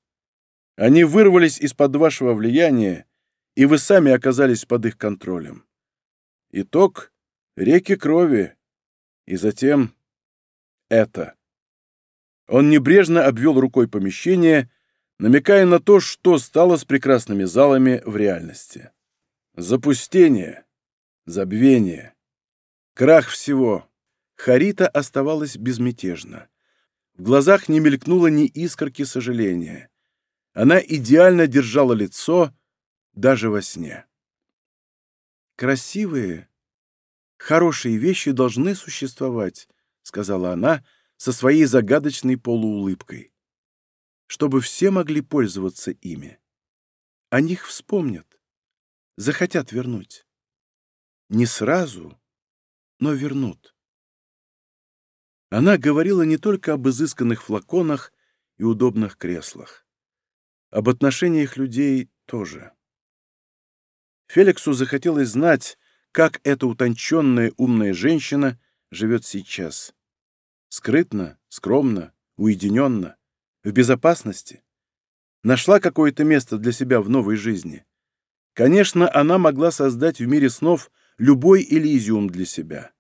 Они вырвались из-под вашего влияния, и вы сами оказались под их контролем. Итог — реки крови. И затем это. Он небрежно обвел рукой помещение, намекая на то, что стало с прекрасными залами в реальности. Запустение, забвение, крах всего. Харита оставалась безмятежна. В глазах не мелькнуло ни искорки сожаления. Она идеально держала лицо даже во сне. «Красивые, хорошие вещи должны существовать», — сказала она со своей загадочной полуулыбкой, «чтобы все могли пользоваться ими. О них вспомнят, захотят вернуть. Не сразу, но вернут». Она говорила не только об изысканных флаконах и удобных креслах. Об отношениях людей тоже. Феликсу захотелось знать, как эта утонченная умная женщина живет сейчас. Скрытно, скромно, уединенно, в безопасности. Нашла какое-то место для себя в новой жизни. Конечно, она могла создать в мире снов любой элизиум для себя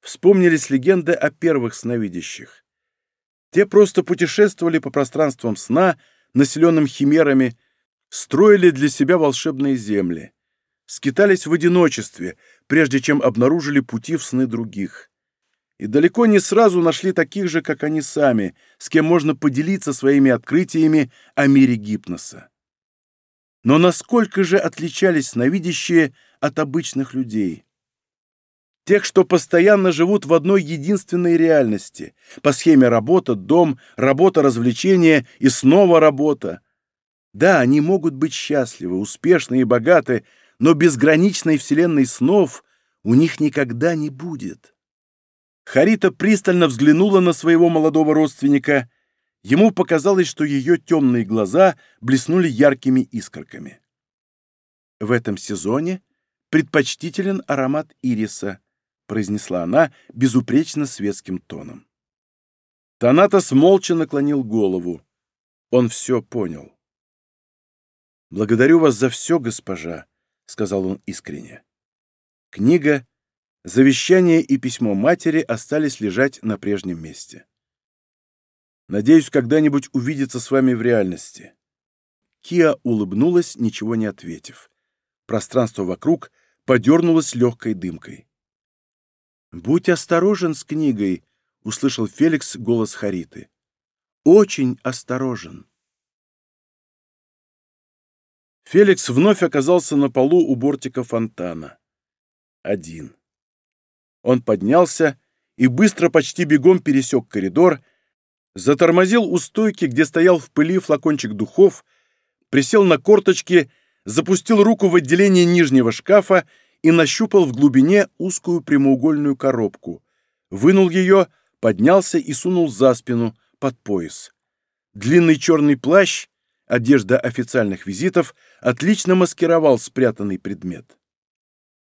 вспомнились легенды о первых сновидящих. Те просто путешествовали по пространствам сна, населенным химерами, строили для себя волшебные земли, скитались в одиночестве, прежде чем обнаружили пути в сны других. И далеко не сразу нашли таких же, как они сами, с кем можно поделиться своими открытиями о мире гипноса. Но насколько же отличались сновидящие от обычных людей? Тех, что постоянно живут в одной единственной реальности. По схеме работа, дом, работа, развлечение и снова работа. Да, они могут быть счастливы, успешны и богаты, но безграничной вселенной снов у них никогда не будет. Харита пристально взглянула на своего молодого родственника. Ему показалось, что ее темные глаза блеснули яркими искорками. В этом сезоне предпочтителен аромат ириса, произнесла она безупречно светским тоном. Танатос молча наклонил голову. Он все понял. «Благодарю вас за все, госпожа», — сказал он искренне. Книга, завещание и письмо матери остались лежать на прежнем месте. «Надеюсь, когда-нибудь увидеться с вами в реальности». Киа улыбнулась, ничего не ответив. Пространство вокруг подернулось легкой дымкой. «Будь осторожен с книгой», — услышал Феликс голос Хариты. «Очень осторожен». Феликс вновь оказался на полу у бортика фонтана. Один. Он поднялся и быстро, почти бегом пересек коридор, затормозил у стойки, где стоял в пыли флакончик духов, присел на корточки, запустил руку в отделение нижнего шкафа и нащупал в глубине узкую прямоугольную коробку. Вынул ее, поднялся и сунул за спину, под пояс. Длинный черный плащ, одежда официальных визитов, отлично маскировал спрятанный предмет.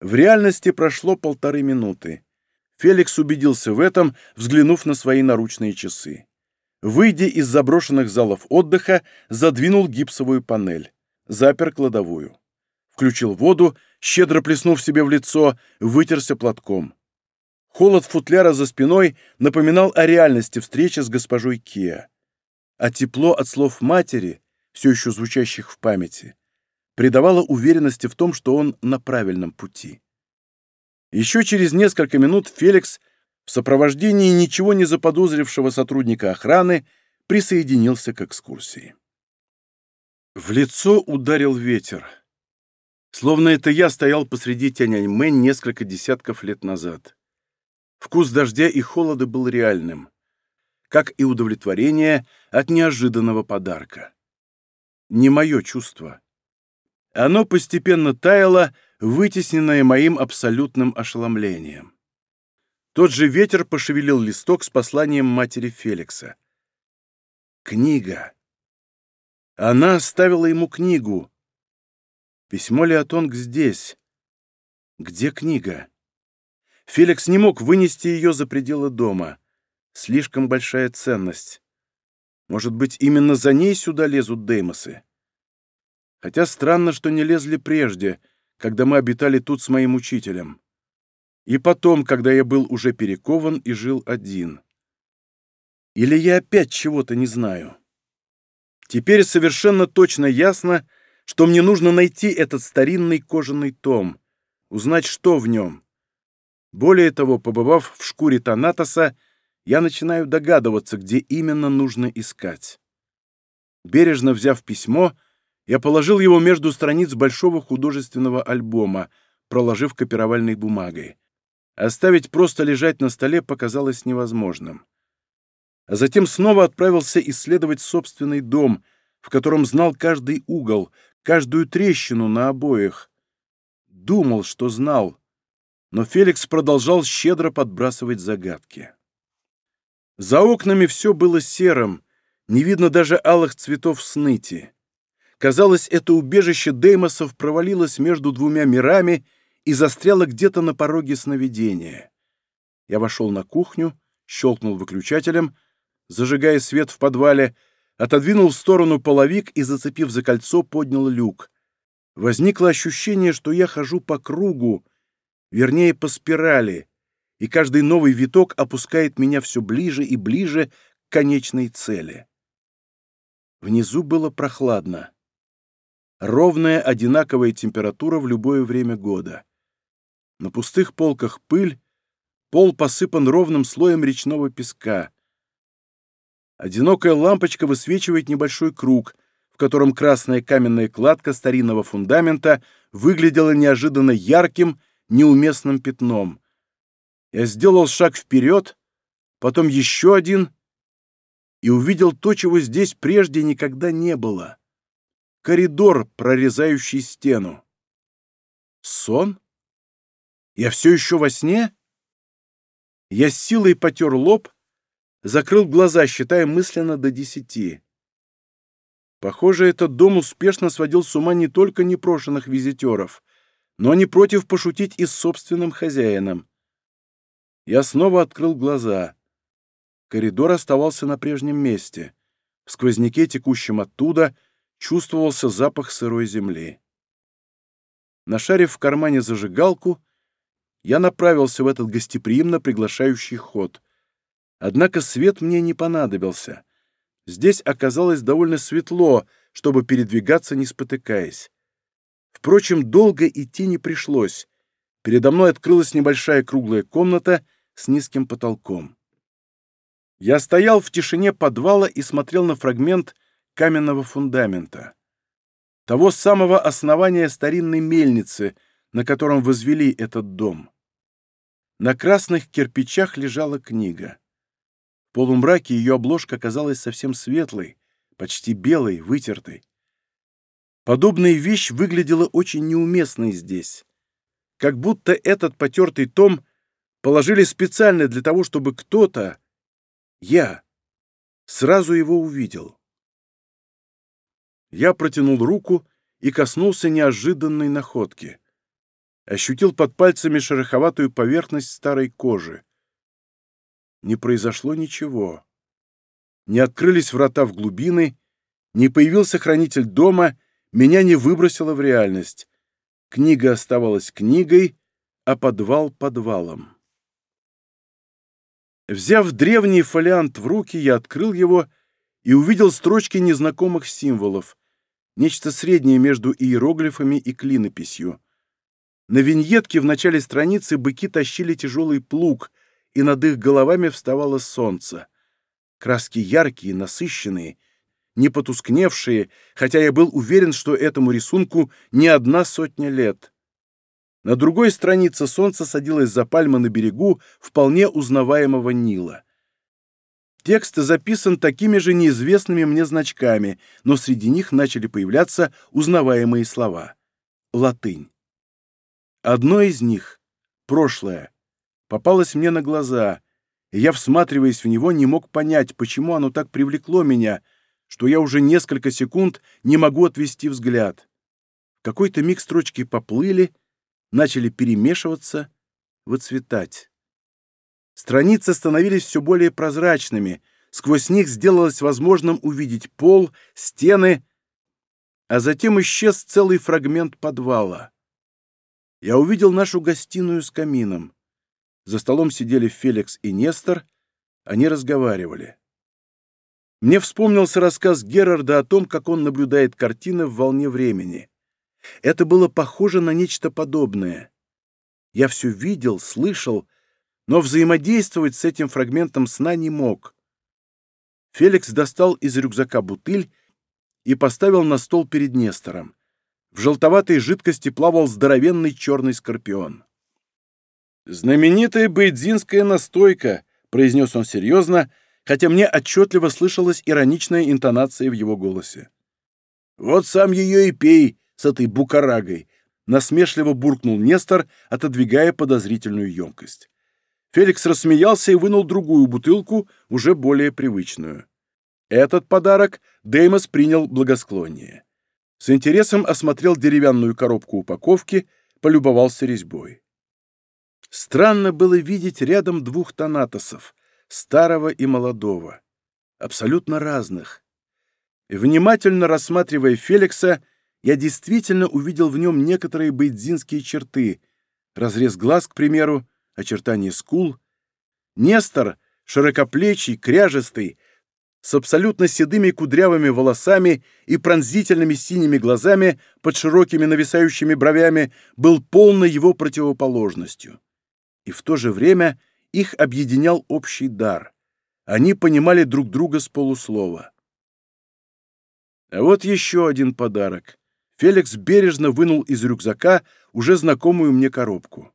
В реальности прошло полторы минуты. Феликс убедился в этом, взглянув на свои наручные часы. Выйдя из заброшенных залов отдыха, задвинул гипсовую панель, запер кладовую включил воду, щедро плеснув себе в лицо, вытерся платком. Холод футляра за спиной напоминал о реальности встречи с госпожой Киа. А тепло от слов матери, все еще звучащих в памяти, придавало уверенности в том, что он на правильном пути. Еще через несколько минут Феликс в сопровождении ничего не заподозрившего сотрудника охраны присоединился к экскурсии. В лицо ударил ветер словно это я стоял посреди Тяньаньмэнь несколько десятков лет назад. Вкус дождя и холода был реальным, как и удовлетворение от неожиданного подарка. Не мое чувство. Оно постепенно таяло, вытесненное моим абсолютным ошеломлением. Тот же ветер пошевелил листок с посланием матери Феликса. Книга. Она оставила ему книгу. Письмо Леотонг здесь. Где книга? Феликс не мог вынести ее за пределы дома. Слишком большая ценность. Может быть, именно за ней сюда лезут деймосы? Хотя странно, что не лезли прежде, когда мы обитали тут с моим учителем. И потом, когда я был уже перекован и жил один. Или я опять чего-то не что мне нужно найти этот старинный кожаный том, узнать, что в нем. Более того, побывав в шкуре Танатоса, я начинаю догадываться, где именно нужно искать. Бережно взяв письмо, я положил его между страниц большого художественного альбома, проложив копировальной бумагой. Оставить просто лежать на столе показалось невозможным. А затем снова отправился исследовать собственный дом, в котором знал каждый угол, каждую трещину на обоих. Думал, что знал, но Феликс продолжал щедро подбрасывать загадки. За окнами все было серым, не видно даже алых цветов сныти. Казалось, это убежище Деймосов провалилось между двумя мирами и застряло где-то на пороге сновидения. Я вошел на кухню, щелкнул выключателем, зажигая свет в подвале — отодвинул в сторону половик и, зацепив за кольцо, поднял люк. Возникло ощущение, что я хожу по кругу, вернее, по спирали, и каждый новый виток опускает меня все ближе и ближе к конечной цели. Внизу было прохладно. Ровная, одинаковая температура в любое время года. На пустых полках пыль, пол посыпан ровным слоем речного песка одинокая лампочка высвечивает небольшой круг, в котором красная каменная кладка старинного фундамента выглядела неожиданно ярким, неуместным пятном. Я сделал шаг вперед, потом еще один и увидел то, чего здесь прежде никогда не было. Коридор, прорезающий стену. Сон? Я все еще во сне? Я с силой потер лоб, закрыл глаза, считая мысленно до десяти. Похоже, этот дом успешно сводил с ума не только непрошенных визитеров, но не против пошутить и с собственным хозяином. Я снова открыл глаза. Коридор оставался на прежнем месте. В сквозняке, текущем оттуда, чувствовался запах сырой земли. Нашарив в кармане зажигалку, я направился в этот гостеприимно приглашающий ход — Однако свет мне не понадобился. Здесь оказалось довольно светло, чтобы передвигаться, не спотыкаясь. Впрочем, долго идти не пришлось. Передо мной открылась небольшая круглая комната с низким потолком. Я стоял в тишине подвала и смотрел на фрагмент каменного фундамента. Того самого основания старинной мельницы, на котором возвели этот дом. На красных кирпичах лежала книга. В полумраке ее обложка казалась совсем светлой, почти белой, вытертой. Подобная вещь выглядела очень неуместной здесь. Как будто этот потертый том положили специально для того, чтобы кто-то, я, сразу его увидел. Я протянул руку и коснулся неожиданной находки. Ощутил под пальцами шероховатую поверхность старой кожи. Не произошло ничего. Не открылись врата в глубины, не появился хранитель дома, меня не выбросило в реальность. Книга оставалась книгой, а подвал — подвалом. Взяв древний фолиант в руки, я открыл его и увидел строчки незнакомых символов, нечто среднее между иероглифами и клинописью. На виньетке в начале страницы быки тащили тяжелый плуг, и над их головами вставало солнце. Краски яркие, насыщенные, не потускневшие, хотя я был уверен, что этому рисунку не одна сотня лет. На другой странице солнце садилось за пальмы на берегу вполне узнаваемого Нила. Текст записан такими же неизвестными мне значками, но среди них начали появляться узнаваемые слова. Латынь. Одно из них — прошлое, попалось мне на глаза, и я, всматриваясь в него, не мог понять, почему оно так привлекло меня, что я уже несколько секунд не могу отвести взгляд. В какой-то миг строчки поплыли, начали перемешиваться, выцветать. Страницы становились все более прозрачными, сквозь них сделалось возможным увидеть пол, стены, а затем исчез целый фрагмент подвала. Я увидел нашу гостиную с камином. За столом сидели Феликс и Нестор. Они разговаривали. Мне вспомнился рассказ Герарда о том, как он наблюдает картины в волне времени. Это было похоже на нечто подобное. Я все видел, слышал, но взаимодействовать с этим фрагментом сна не мог. Феликс достал из рюкзака бутыль и поставил на стол перед Нестором. В желтоватой жидкости плавал здоровенный черный скорпион. «Знаменитая бейдзинская настойка», — произнес он серьезно, хотя мне отчетливо слышалась ироничная интонация в его голосе. «Вот сам ее и пей с этой букарагой», — насмешливо буркнул Нестор, отодвигая подозрительную емкость. Феликс рассмеялся и вынул другую бутылку, уже более привычную. Этот подарок Деймос принял благосклоннее. С интересом осмотрел деревянную коробку упаковки, полюбовался резьбой. Странно было видеть рядом двух танатосов, старого и молодого, абсолютно разных. Внимательно рассматривая Феликса, я действительно увидел в нем некоторые бейдзинские черты, разрез глаз, к примеру, очертания скул. Нестор, широкоплечий, кряжестый, с абсолютно седыми кудрявыми волосами и пронзительными синими глазами под широкими нависающими бровями, был полной его противоположностью и в то же время их объединял общий дар. Они понимали друг друга с полуслова. А вот еще один подарок. Феликс бережно вынул из рюкзака уже знакомую мне коробку.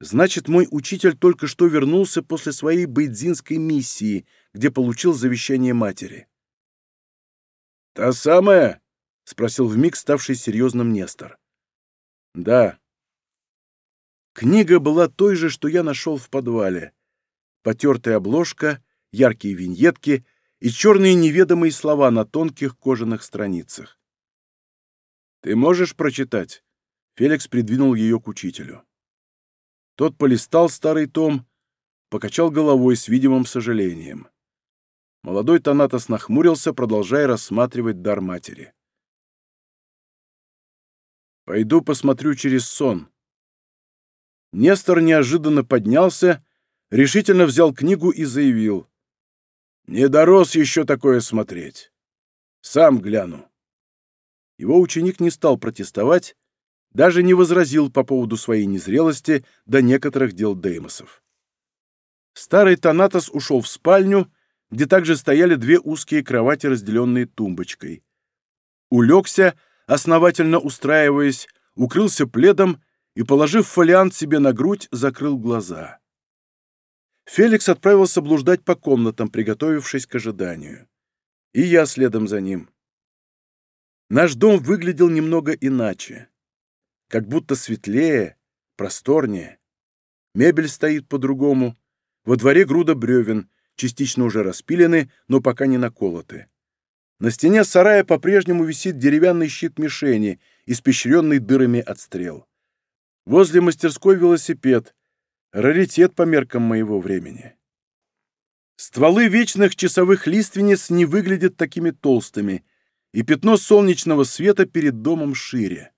Значит, мой учитель только что вернулся после своей бейдзинской миссии, где получил завещание матери. «Та самая?» — спросил вмиг ставший серьезным Нестор. «Да», Книга была той же, что я нашел в подвале. Потертая обложка, яркие виньетки и черные неведомые слова на тонких кожаных страницах. «Ты можешь прочитать?» Феликс придвинул ее к учителю. Тот полистал старый том, покачал головой с видимым сожалением. Молодой Танатос нахмурился, продолжая рассматривать дар матери. «Пойду посмотрю через сон», Нестор неожиданно поднялся, решительно взял книгу и заявил. «Не дорос еще такое смотреть. Сам гляну». Его ученик не стал протестовать, даже не возразил по поводу своей незрелости до некоторых дел Деймосов. Старый Танатос ушел в спальню, где также стояли две узкие кровати, разделенные тумбочкой. Улегся, основательно устраиваясь, укрылся пледом и, положив фолиант себе на грудь, закрыл глаза. Феликс отправился блуждать по комнатам, приготовившись к ожиданию. И я следом за ним. Наш дом выглядел немного иначе. Как будто светлее, просторнее. Мебель стоит по-другому. Во дворе груда бревен, частично уже распилены, но пока не наколоты. На стене сарая по-прежнему висит деревянный щит мишени, испещренный дырами от стрел. Возле мастерской велосипед. Раритет по меркам моего времени. Стволы вечных часовых лиственниц не выглядят такими толстыми, и пятно солнечного света перед домом шире.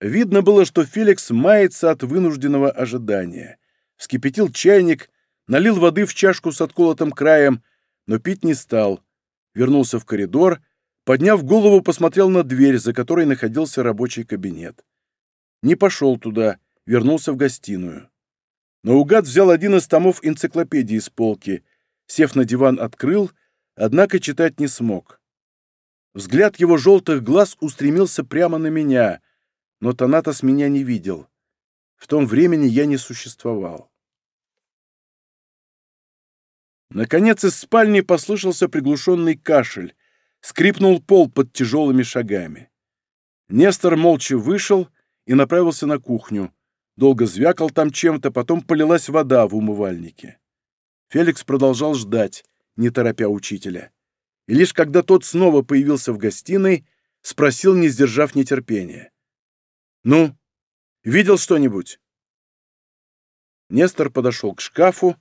Видно было, что Феликс мается от вынужденного ожидания. Вскипятил чайник, налил воды в чашку с отколотым краем, но пить не стал. Вернулся в коридор, подняв голову, посмотрел на дверь, за которой находился рабочий кабинет не пошел туда, вернулся в гостиную. Наугад взял один из томов энциклопедии с полки, сев на диван открыл, однако читать не смог. Взгляд его желтых глаз устремился прямо на меня, но Танатос меня не видел. В том времени я не существовал. Наконец из спальни послышался приглушенный кашель, скрипнул пол под тяжелыми шагами. Нестор молча вышел — и направился на кухню. Долго звякал там чем-то, потом полилась вода в умывальнике. Феликс продолжал ждать, не торопя учителя. И лишь когда тот снова появился в гостиной, спросил, не сдержав нетерпения. «Ну, видел что-нибудь?» Нестор подошел к шкафу,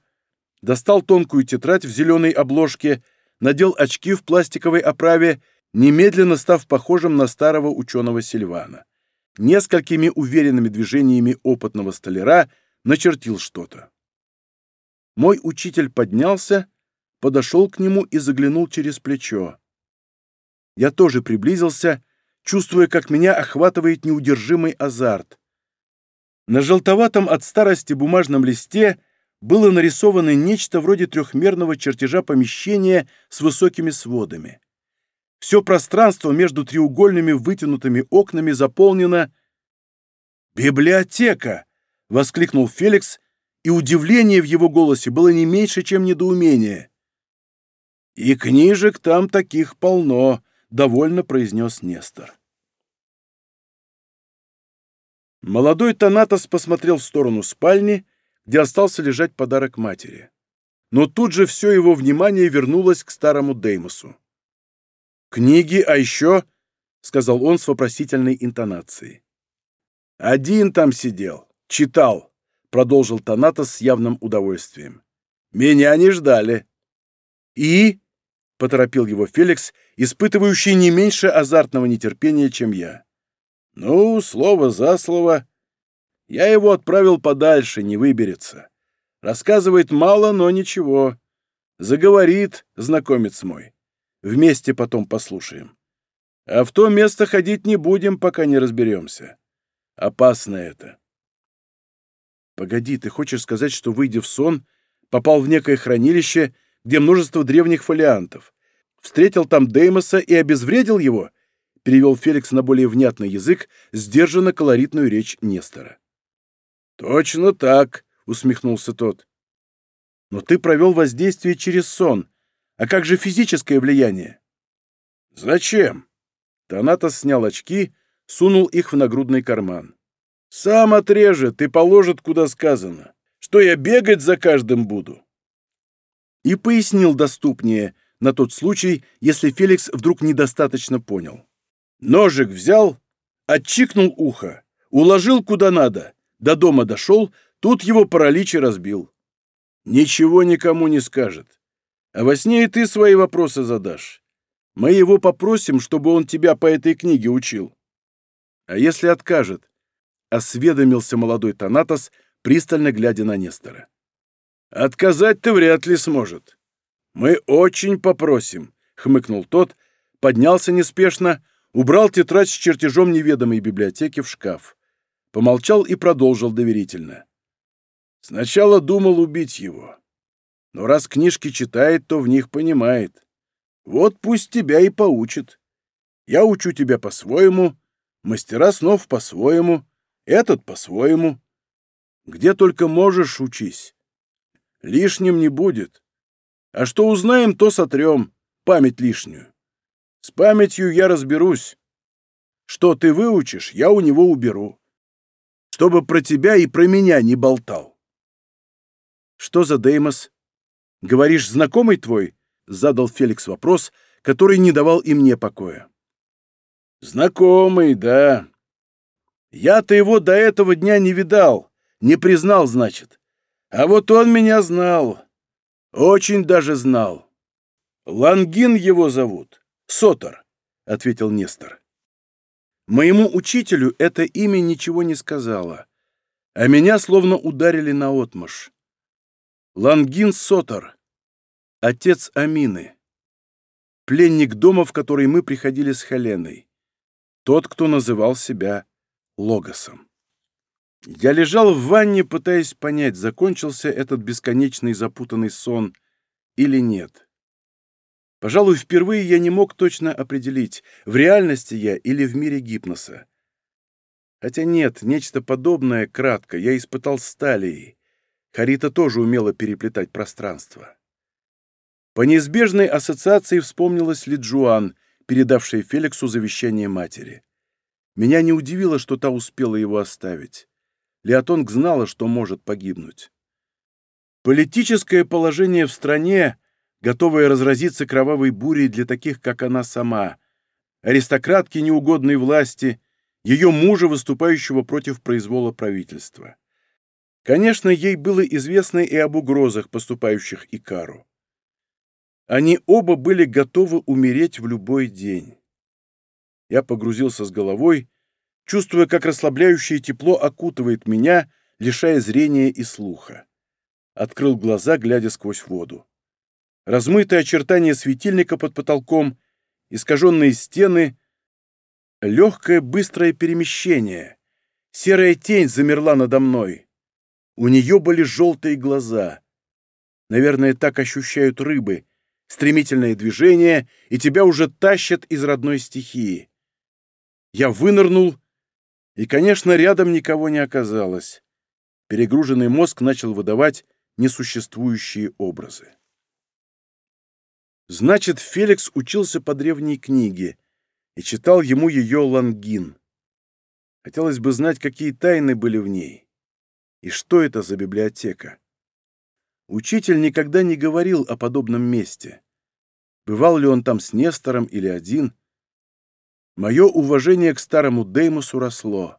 достал тонкую тетрадь в зеленой обложке, надел очки в пластиковой оправе, немедленно став похожим на старого ученого Сильвана несколькими уверенными движениями опытного столяра начертил что-то. Мой учитель поднялся, подошел к нему и заглянул через плечо. Я тоже приблизился, чувствуя, как меня охватывает неудержимый азарт. На желтоватом от старости бумажном листе было нарисовано нечто вроде трехмерного чертежа помещения с высокими сводами. Все пространство между треугольными вытянутыми окнами заполнено... «Библиотека!» — воскликнул Феликс, и удивление в его голосе было не меньше, чем недоумение. «И книжек там таких полно», — довольно произнес Нестор. Молодой Танатос посмотрел в сторону спальни, где остался лежать подарок матери. Но тут же все его внимание вернулось к старому Деймосу. «Книги, а еще...» — сказал он с вопросительной интонацией. «Один там сидел, читал», — продолжил Танатос с явным удовольствием. «Меня не ждали». «И?» — поторопил его Феликс, испытывающий не меньше азартного нетерпения, чем я. «Ну, слово за слово. Я его отправил подальше, не выберется. Рассказывает мало, но ничего. Заговорит, знакомец мой. Вместе потом послушаем. А в то место ходить не будем, пока не разберемся. Опасно это. Погоди, ты хочешь сказать, что, выйдя в сон, попал в некое хранилище, где множество древних фолиантов? Встретил там Деймоса и обезвредил его? Перевел Феликс на более внятный язык, сдержанно колоритную речь Нестора. «Точно так», — усмехнулся тот. «Но ты провел воздействие через сон», а как же физическое влияние? Зачем? Танатос снял очки, сунул их в нагрудный карман. Сам отрежет и положит, куда сказано. Что я бегать за каждым буду? И пояснил доступнее, на тот случай, если Феликс вдруг недостаточно понял. Ножик взял, отчикнул ухо, уложил куда надо, до дома дошел, тут его паралич и разбил. Ничего никому не скажет. А во сне и ты свои вопросы задашь. Мы его попросим, чтобы он тебя по этой книге учил. А если откажет? Осведомился молодой Танатос, пристально глядя на Нестора. Отказать-то вряд ли сможет. Мы очень попросим, хмыкнул тот, поднялся неспешно, убрал тетрадь с чертежом неведомой библиотеки в шкаф. Помолчал и продолжил доверительно. Сначала думал убить его но раз книжки читает, то в них понимает. Вот пусть тебя и поучит. Я учу тебя по-своему, мастера снов по-своему, этот по-своему. Где только можешь, учись. Лишним не будет. А что узнаем, то сотрем, память лишнюю. С памятью я разберусь. Что ты выучишь, я у него уберу. Чтобы про тебя и про меня не болтал. Что за Деймос? «Говоришь, знакомый твой?» — задал Феликс вопрос, который не давал и мне покоя. «Знакомый, да. Я-то его до этого дня не видал, не признал, значит. А вот он меня знал. Очень даже знал. Лангин его зовут. Сотор», — ответил Нестор. Моему учителю это имя ничего не сказала, а меня словно ударили на наотмашь. Лангин Сотор, отец Амины, пленник дома, в который мы приходили с Халеной, тот, кто называл себя Логосом. Я лежал в ванне, пытаясь понять, закончился этот бесконечный запутанный сон или нет. Пожалуй, впервые я не мог точно определить, в реальности я или в мире гипноса. Хотя нет, нечто подобное, кратко, я испытал с Харита тоже умела переплетать пространство. По неизбежной ассоциации вспомнилась Лиджуан, передавшая Феликсу завещание матери. Меня не удивило, что та успела его оставить. Леотонг знала, что может погибнуть. Политическое положение в стране, готовое разразиться кровавой бурей для таких, как она сама, аристократки неугодной власти, ее мужа, выступающего против произвола правительства. Конечно, ей было известно и об угрозах, поступающих Икару. Они оба были готовы умереть в любой день. Я погрузился с головой, чувствуя, как расслабляющее тепло окутывает меня, лишая зрения и слуха. Открыл глаза, глядя сквозь воду. Размытые очертания светильника под потолком, искаженные стены, легкое быстрое перемещение. Серая тень замерла надо мной. У нее были желтые глаза. Наверное, так ощущают рыбы. Стремительное движение, и тебя уже тащат из родной стихии. Я вынырнул, и, конечно, рядом никого не оказалось. Перегруженный мозг начал выдавать несуществующие образы. Значит, Феликс учился по древней книге и читал ему ее Лангин. Хотелось бы знать, какие тайны были в ней. И что это за библиотека? Учитель никогда не говорил о подобном месте. Бывал ли он там с Нестором или один? Мое уважение к старому Деймосу росло.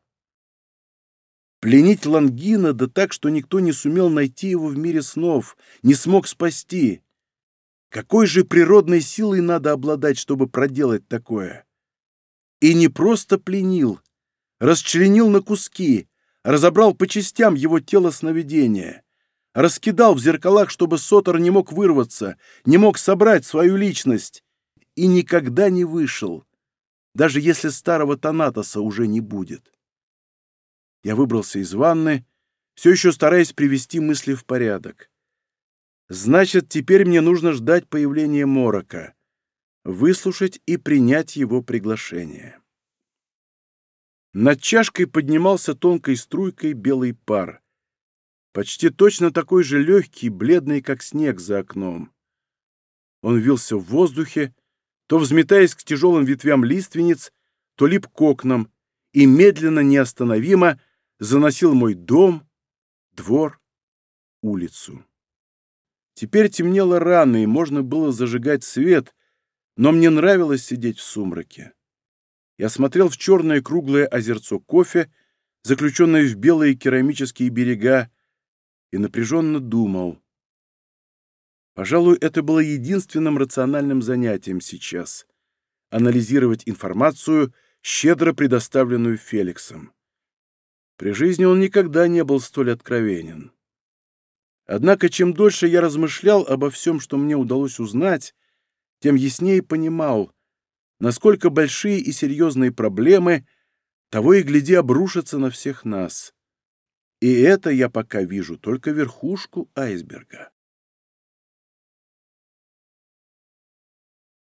Пленить Лангина, да так, что никто не сумел найти его в мире снов, не смог спасти. Какой же природной силой надо обладать, чтобы проделать такое? И не просто пленил, расчленил на куски, разобрал по частям его тело сновидения, раскидал в зеркалах, чтобы Сотор не мог вырваться, не мог собрать свою личность, и никогда не вышел, даже если старого Танатоса уже не будет. Я выбрался из ванны, все еще стараясь привести мысли в порядок. Значит, теперь мне нужно ждать появления Морока, выслушать и принять его приглашение. Над чашкой поднимался тонкой струйкой белый пар. Почти точно такой же легкий, бледный, как снег за окном. Он вился в воздухе, то взметаясь к тяжелым ветвям лиственниц, то лип к окнам и медленно, неостановимо заносил мой дом, двор, улицу. Теперь темнело рано, и можно было зажигать свет, но мне нравилось сидеть в сумраке. Я осмотрел в черное круглое озерцо кофе, заключенное в белые керамические берега, и напряженно думал. Пожалуй, это было единственным рациональным занятием сейчас — анализировать информацию, щедро предоставленную Феликсом. При жизни он никогда не был столь откровенен. Однако, чем дольше я размышлял обо всем, что мне удалось узнать, тем яснее понимал — насколько большие и серьезные проблемы, того и гляди, обрушатся на всех нас. И это я пока вижу только верхушку айсберга.